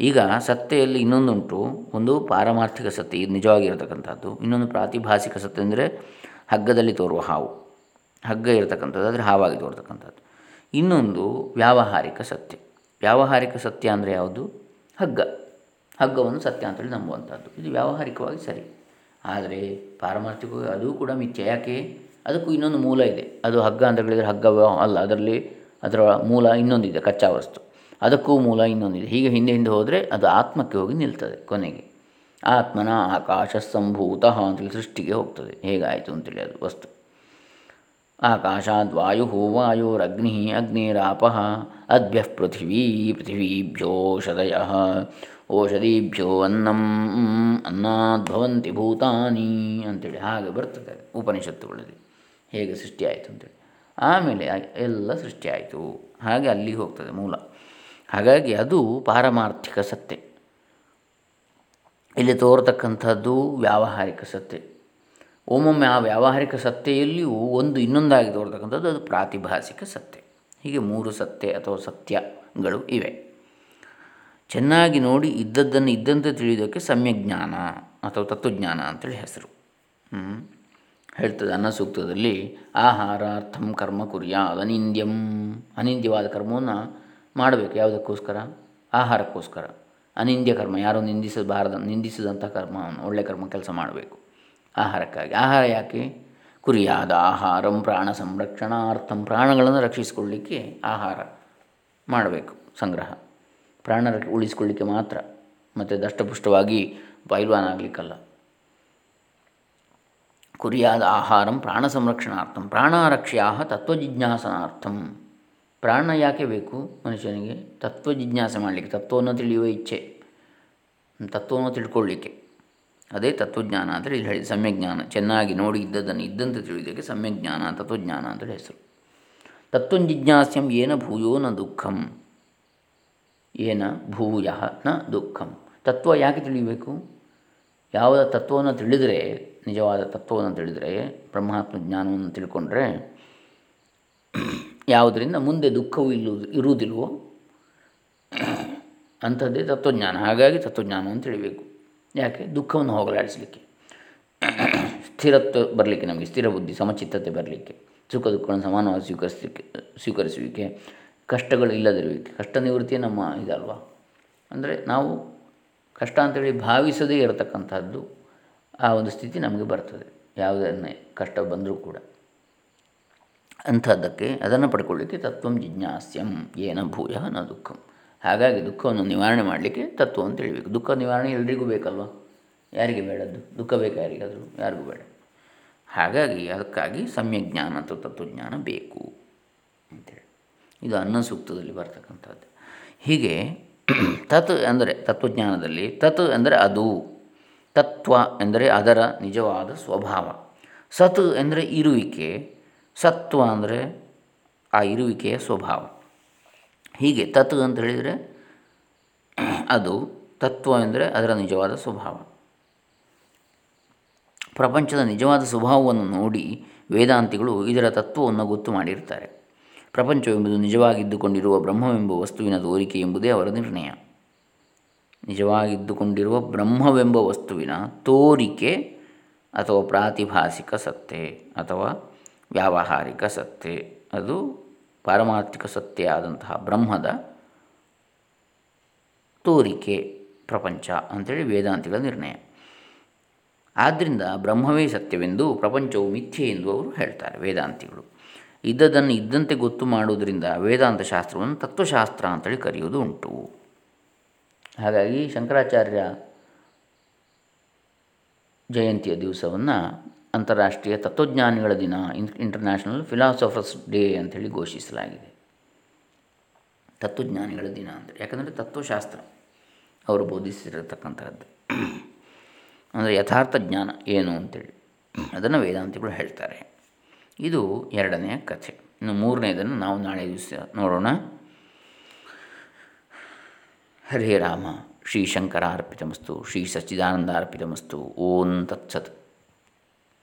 ಈಗ ಸತ್ತೆಯಲ್ಲಿ ಇನ್ನೊಂದುಂಟು, ಒಂದು ಪಾರಮಾರ್ಥಿಕ ಸತ್ಯ, ಇದು ನಿಜವಾಗಿರತಕ್ಕಂಥದ್ದು. ಇನ್ನೊಂದು ಪ್ರಾತಿಭಾಸಿಕ ಸತ್ಯ ಅಂದರೆ ಹಗ್ಗದಲ್ಲಿ ತೋರುವ ಹಾವು. ಹಗ್ಗ ಇರತಕ್ಕಂಥದ್ದು ಆದರೆ ಹಾವಾಗಿ ತೋರ್ತಕ್ಕಂಥದ್ದು. ಇನ್ನೊಂದು ವ್ಯಾವಹಾರಿಕ ಸತ್ಯ. ವ್ಯಾವಹಾರಿಕ ಸತ್ಯ ಅಂದರೆ ಯಾವುದು? ಹಗ್ಗ. ಹಗ್ಗವನ್ನು ಸತ್ಯ ಅಂತೇಳಿ ನಂಬುವಂಥದ್ದು. ಇದು ವ್ಯಾವಹಾರಿಕವಾಗಿ ಸರಿ. ಆದರೆ ಪಾರಮಾರ್ಥಿಕವಾಗಿ ಅದು ಕೂಡ ಮಿಥ್ಯ. ಯಾಕೆ? ಅದಕ್ಕೂ ಇನ್ನೊಂದು ಮೂಲ ಇದೆ. ಅದು ಹಗ್ಗ ಅಂತ ಹೇಳಿದರೆ ಹಗ್ಗ ಅಲ್ಲ, ಅದರಲ್ಲಿ ಅದರ ಮೂಲ ಇನ್ನೊಂದಿದೆ ಕಚ್ಚಾ ವಸ್ತು ಅದಕ್ಕೂ ಮೂಲ ಇನ್ನೊಂದಿದೆ. ಹೀಗೆ ಹಿಂದೆ ಹಿಂದೆ ಹೋದರೆ ಅದು ಆತ್ಮಕ್ಕೆ ಹೋಗಿ ನಿಲ್ತದೆ ಕೊನೆಗೆ. ಆತ್ಮನ ಆಕಾಶ ಸಂಭೂತ ಅಂತೇಳಿ ಸೃಷ್ಟಿಗೆ ಹೋಗ್ತದೆ. ಹೇಗಾಯಿತು ಅಂತೇಳಿ ಅದು ವಸ್ತು. ಆಕಾಶಾದ್ ವಾಯು ವಾಯೋರಗ್ನಿ ಅಗ್ನಿರಾಪ ಅದ್ಭ್ಯ ಪೃಥಿವೀ ಪೃಥಿವೀಭ್ಯೋಷಧಯ ಓಷಧೀಭ್ಯೋ ಅನ್ನಂ ಅನ್ನಾದ್ಭವಂತಿ ಭೂತಾನಿ ಅಂತೇಳಿ ಹಾಗೆ ಬರ್ತದೆ ಉಪನಿಷತ್ತುಗಳಲ್ಲಿ. ಹೇಗೆ ಸೃಷ್ಟಿಯಾಯಿತು ಅಂತೇಳಿ. ಆಮೇಲೆ ಎಲ್ಲ ಸೃಷ್ಟಿಯಾಯಿತು. ಹಾಗೆ ಅಲ್ಲಿಗೆ ಹೋಗ್ತದೆ ಮೂಲ. ಹಾಗಾಗಿ ಅದು ಪಾರಮಾರ್ಥಿಕ ಸತ್ಯ. ಇಲ್ಲಿ ತೋರತಕ್ಕಂಥದ್ದು ವ್ಯಾವಹಾರಿಕ ಸತ್ಯ. ಒಮ್ಮೊಮ್ಮೆ ಆ ವ್ಯಾವಹಾರಿಕ ಸತ್ಯೆಯಲ್ಲಿಯೂ ಒಂದು ಇನ್ನೊಂದಾಗಿ ತೋರ್ತಕ್ಕಂಥದ್ದು ಅದು ಪ್ರಾತಿಭಾಸಿಕ ಸತ್ಯ. ಹೀಗೆ ಮೂರು ಸತ್ಯ ಅಥವಾ ಸತ್ಯಗಳು ಇವೆ. ಚೆನ್ನಾಗಿ ನೋಡಿ ಇದ್ದದ್ದನ್ನು ಇದ್ದಂತೆ ತಿಳಿಯೋದಕ್ಕೆ ಸಮ್ಯಜ್ಞಾನ ಅಥವಾ ತತ್ವಜ್ಞಾನ ಅಂತೇಳಿ ಹೆಸರು. ಹೇಳ್ತದೆ ಅನ್ನ ಸೂಕ್ತದಲ್ಲಿ ಆಹಾರಾರ್ಥಂ ಕರ್ಮ ಕುರಿಯ ಅನಿಂದ್ಯಂ. ಅನಿಂದ್ಯವಾದ ಕರ್ಮವನ್ನು ಮಾಡಬೇಕು ಯಾವುದಕ್ಕೋಸ್ಕರ? ಆಹಾರಕ್ಕೋಸ್ಕರ. ಅನಿಂದ್ಯ ಕರ್ಮ ಯಾರು ನಿಂದಿಸಬಾರದ ನಿಂದಿಸಿದಂಥ ಕರ್ಮವನ್ನು ಒಳ್ಳೆ ಕರ್ಮ ಕೆಲಸ ಮಾಡಬೇಕು. ಆಹಾರಕ್ಕಾಗಿ. ಆಹಾರ ಯಾಕೆ? ಕುರಿಯಾದ ಆಹಾರಂ, ಪ್ರಾಣ ಸಂರಕ್ಷಣಾರ್ಥಂ, ಪ್ರಾಣಗಳನ್ನು ರಕ್ಷಿಸಿಕೊಳ್ಳಿಕ್ಕೆ ಆಹಾರ ಮಾಡಬೇಕು, ಸಂಗ್ರಹ. ಪ್ರಾಣ ಉಳಿಸಿಕೊಳ್ಳಿಕ್ಕೆ ಮಾತ್ರ. ಮತ್ತು ದಷ್ಟಪುಷ್ಟವಾಗಿ ಪೈಲ್ವಾನ್ ಆಗಲಿಕ್ಕಲ್ಲ. ಕುರಿಯಾದ ಆಹಾರಂ, ಪ್ರಾಣ ಸಂರಕ್ಷಣಾರ್ಥಂ ಪ್ರಾಣಾರಕ್ಷ್ಯಾ ತತ್ವಜಿಜ್ಞಾಸನಾರ್ಥಂ. ಪ್ರಾಣ ಯಾಕೆ ಬೇಕು ಮನುಷ್ಯನಿಗೆ? ತತ್ವ ಜಿಜ್ಞಾಸೆ ಮಾಡಲಿಕ್ಕೆ, ತತ್ವವನ್ನು ತಿಳಿಯುವ ಇಚ್ಛೆ. ತತ್ವವನ್ನು ತಿಳ್ಕೊಳ್ಳಿಕ್ಕೆ. ಅದೇ ತತ್ವಜ್ಞಾನ ಅಂತೇಳಿ ಇಲ್ಲಿ ಹೇಳಿ, ಸಮ್ಯಜ್ಞಾನ. ಚೆನ್ನಾಗಿ ನೋಡಿ ಇದ್ದದನ್ನು ಇದ್ದಂತೆ ತಿಳಿಯೋದಕ್ಕೆ ಸಮ್ಯಜ್ಞಾನ, ತತ್ವಜ್ಞಾನ ಅಂತೇಳಿ ಹೆಸರು. ತತ್ವಜಿಜ್ಞಾಸ್ಯಂ ಏನ ಭೂಯೋ ನ ದುಃಖಂ. ಏನ ಭೂಯ ನ ದುಃಖಂ. ತತ್ವ ಯಾಕೆ ತಿಳಿಯಬೇಕು ಯಾವ ತತ್ವವನ್ನು ತಿಳಿದರೆ, ನಿಜವಾದ ತತ್ವವನ್ನು ತಿಳಿದರೆ, ಬ್ರಹ್ಮಾತ್ಮ ಜ್ಞಾನವನ್ನು ತಿಳ್ಕೊಂಡ್ರೆ ಯಾವುದರಿಂದ ಮುಂದೆ ದುಃಖವು ಇಲ್ಲೂ ಇರುವುದಿಲ್ವೋ ಅಂಥದ್ದೇ ತತ್ವಜ್ಞಾನ. ಹಾಗಾಗಿ ತತ್ವಜ್ಞಾನ ಅಂತ ಹೇಳಬೇಕು. ಯಾಕೆ? ದುಃಖವನ್ನು ಹೋಗಲಾಡಿಸಲಿಕ್ಕೆ. ಸ್ಥಿರತ್ವ ಬರಲಿಕ್ಕೆ ನಮಗೆ, ಸ್ಥಿರ ಬುದ್ಧಿ, ಸಮಚಿತ್ತತೆ ಬರಲಿಕ್ಕೆ, ಸುಖ ದುಃಖಗಳನ್ನು ಸಮಾನವಾಗಿ ಸ್ವೀಕರಿಸಲಿಕ್ಕೆ, ಸ್ವೀಕರಿಸುವಿಕೆ, ಕಷ್ಟಗಳು ಇಲ್ಲದಿರುವಿಕೆ. ಕಷ್ಟ ನಿವೃತ್ತಿಯೇ ನಮ್ಮ ಇದಲ್ವಾ? ಅಂದರೆ ನಾವು ಕಷ್ಟ ಅಂತೇಳಿ ಭಾವಿಸದೇ ಇರತಕ್ಕಂಥದ್ದು ಆ ಒಂದು ಸ್ಥಿತಿ ನಮಗೆ ಬರ್ತದೆ. ಯಾವುದನ್ನೇ ಕಷ್ಟ ಬಂದರೂ ಕೂಡ. ಅಂಥದ್ದಕ್ಕೆ ಅದನ್ನು ಪಡ್ಕೊಳ್ಳಿಕ್ಕೆ ತತ್ವಂ ಜಿಜ್ಞಾಸ್ಯಂ, ಏನ ಭೂಯ ನ ದುಃಖಂ. ಹಾಗಾಗಿ ದುಃಖವನ್ನು ನಿವಾರಣೆ ಮಾಡಲಿಕ್ಕೆ ತತ್ವ ಅಂತ ಹೇಳಬೇಕು. ದುಃಖ ನಿವಾರಣೆ ಎಲ್ರಿಗೂ ಬೇಕಲ್ವ? ಯಾರಿಗೆ ಬೇಡದ್ದು? ದುಃಖ ಬೇಕು ಯಾರಿಗಾದರೂ? ಯಾರಿಗೂ ಬೇಡ. ಹಾಗಾಗಿ ಅದಕ್ಕಾಗಿ ಸಮ್ಯಜ್ಞಾನ ಅಥವಾ ತತ್ವಜ್ಞಾನ ಬೇಕು ಅಂತೇಳಿ. ಇದು ಅನ್ನ ಸೂಕ್ತದಲ್ಲಿ ಬರ್ತಕ್ಕಂಥದ್ದು. ಹೀಗೆ ತತ್ ಅಂದರೆ ತತ್ವಜ್ಞಾನದಲ್ಲಿ ತತ್ ಅಂದರೆ ಅದು, ತತ್ವ ಎಂದರೆ ಅದರ ನಿಜವಾದ ಸ್ವಭಾವ. ಸತ್ ಎಂದರೆ ಇರುವಿಕೆ ಸತ್ವ ಅಂದರೆ ಆ ಇರುವಿಕೆಯ ಸ್ವಭಾವ. ಹೀಗೆ ತತ್ ಅಂತ ಹೇಳಿದರೆ ಅದು ತತ್ವ ಎಂದರೆ ಅದರ ನಿಜವಾದ ಸ್ವಭಾವ. ಪ್ರಪಂಚದ ನಿಜವಾದ ಸ್ವಭಾವವನ್ನು ನೋಡಿ ವೇದಾಂತಿಗಳು ಇದರ ತತ್ವವನ್ನು ಗೊತ್ತು ಮಾಡಿರ್ತಾರೆ. ಪ್ರಪಂಚವೆಂಬುದು ನಿಜವಾಗಿದ್ದುಕೊಂಡಿರುವ ಬ್ರಹ್ಮವೆಂಬ ವಸ್ತುವಿನ ತೋರಿಕೆ ಎಂಬುದೇ ಅವರ ನಿರ್ಣಯ. ನಿಜವಾಗಿದ್ದುಕೊಂಡಿರುವ ಬ್ರಹ್ಮವೆಂಬ ವಸ್ತುವಿನ ತೋರಿಕೆ ಅಥವಾ ಪ್ರಾತಿಭಾಸಿಕ ಸತ್ತೆ ಅಥವಾ ವ್ಯಾವಹಾರಿಕ ಸತ್ಯ. ಅದು ಪಾರಮಾರ್ಥಿಕ ಸತ್ಯ ಆದಂತಹ ಬ್ರಹ್ಮದ ತೋರಿಕೆ ಪ್ರಪಂಚ ಅಂಥೇಳಿ ವೇದಾಂತಿಗಳ ನಿರ್ಣಯ. ಆದ್ದರಿಂದ ಬ್ರಹ್ಮವೇ ಸತ್ಯವೆಂದು, ಪ್ರಪಂಚವು ಮಿಥ್ಯೆ ಎಂದು ಅವರು ಹೇಳ್ತಾರೆ ವೇದಾಂತಿಗಳು. ಇದ್ದದನ್ನು ಇದ್ದಂತೆ ಗೊತ್ತು ಮಾಡುವುದರಿಂದ ವೇದಾಂತ ಶಾಸ್ತ್ರವನ್ನು ತತ್ವಶಾಸ್ತ್ರ ಅಂತೇಳಿ ಕರೆಯುವುದು ಉಂಟು. ಹಾಗಾಗಿ ಶಂಕರಾಚಾರ್ಯ ಜಯಂತಿಯ ದಿವಸವನ್ನು ಅಂತಾರಾಷ್ಟ್ರೀಯ ತತ್ವಜ್ಞಾನಿಗಳ ದಿನ ಇಂಟರ್ನ್ಯಾಷನಲ್ ಫಿಲಾಸಫರ್ಸ್ ಡೇ ಅಂಥೇಳಿ ಘೋಷಿಸಲಾಗಿದೆ. ತತ್ವಜ್ಞಾನಿಗಳ ದಿನ ಅಂದರೆ ಯಾಕಂದರೆ ತತ್ವಶಾಸ್ತ್ರ, ಅವರು ಬೋಧಿಸಿರತಕ್ಕಂಥದ್ದು ಅಂದರೆ ಯಥಾರ್ಥ ಜ್ಞಾನ ಏನು ಅಂತೇಳಿ ಅದನ್ನು ವೇದಾಂತಿಗಳು ಹೇಳ್ತಾರೆ. ಇದು ಎರಡನೆಯ ಕಥೆ. ಇನ್ನು ಮೂರನೇದನ್ನು ನಾವು ನಾಳೆ ದಿವಸ ನೋಡೋಣ. ಹರೇ ರಾಮ, ಶ್ರೀ ಶಂಕರ ಅರ್ಪಿತಮಸ್ತು ಶ್ರೀ ಸಚ್ಚಿದಾನಂದ ಅರ್ಪಿತಮಸ್ತು ಓಂ ತತ್ಸತ್.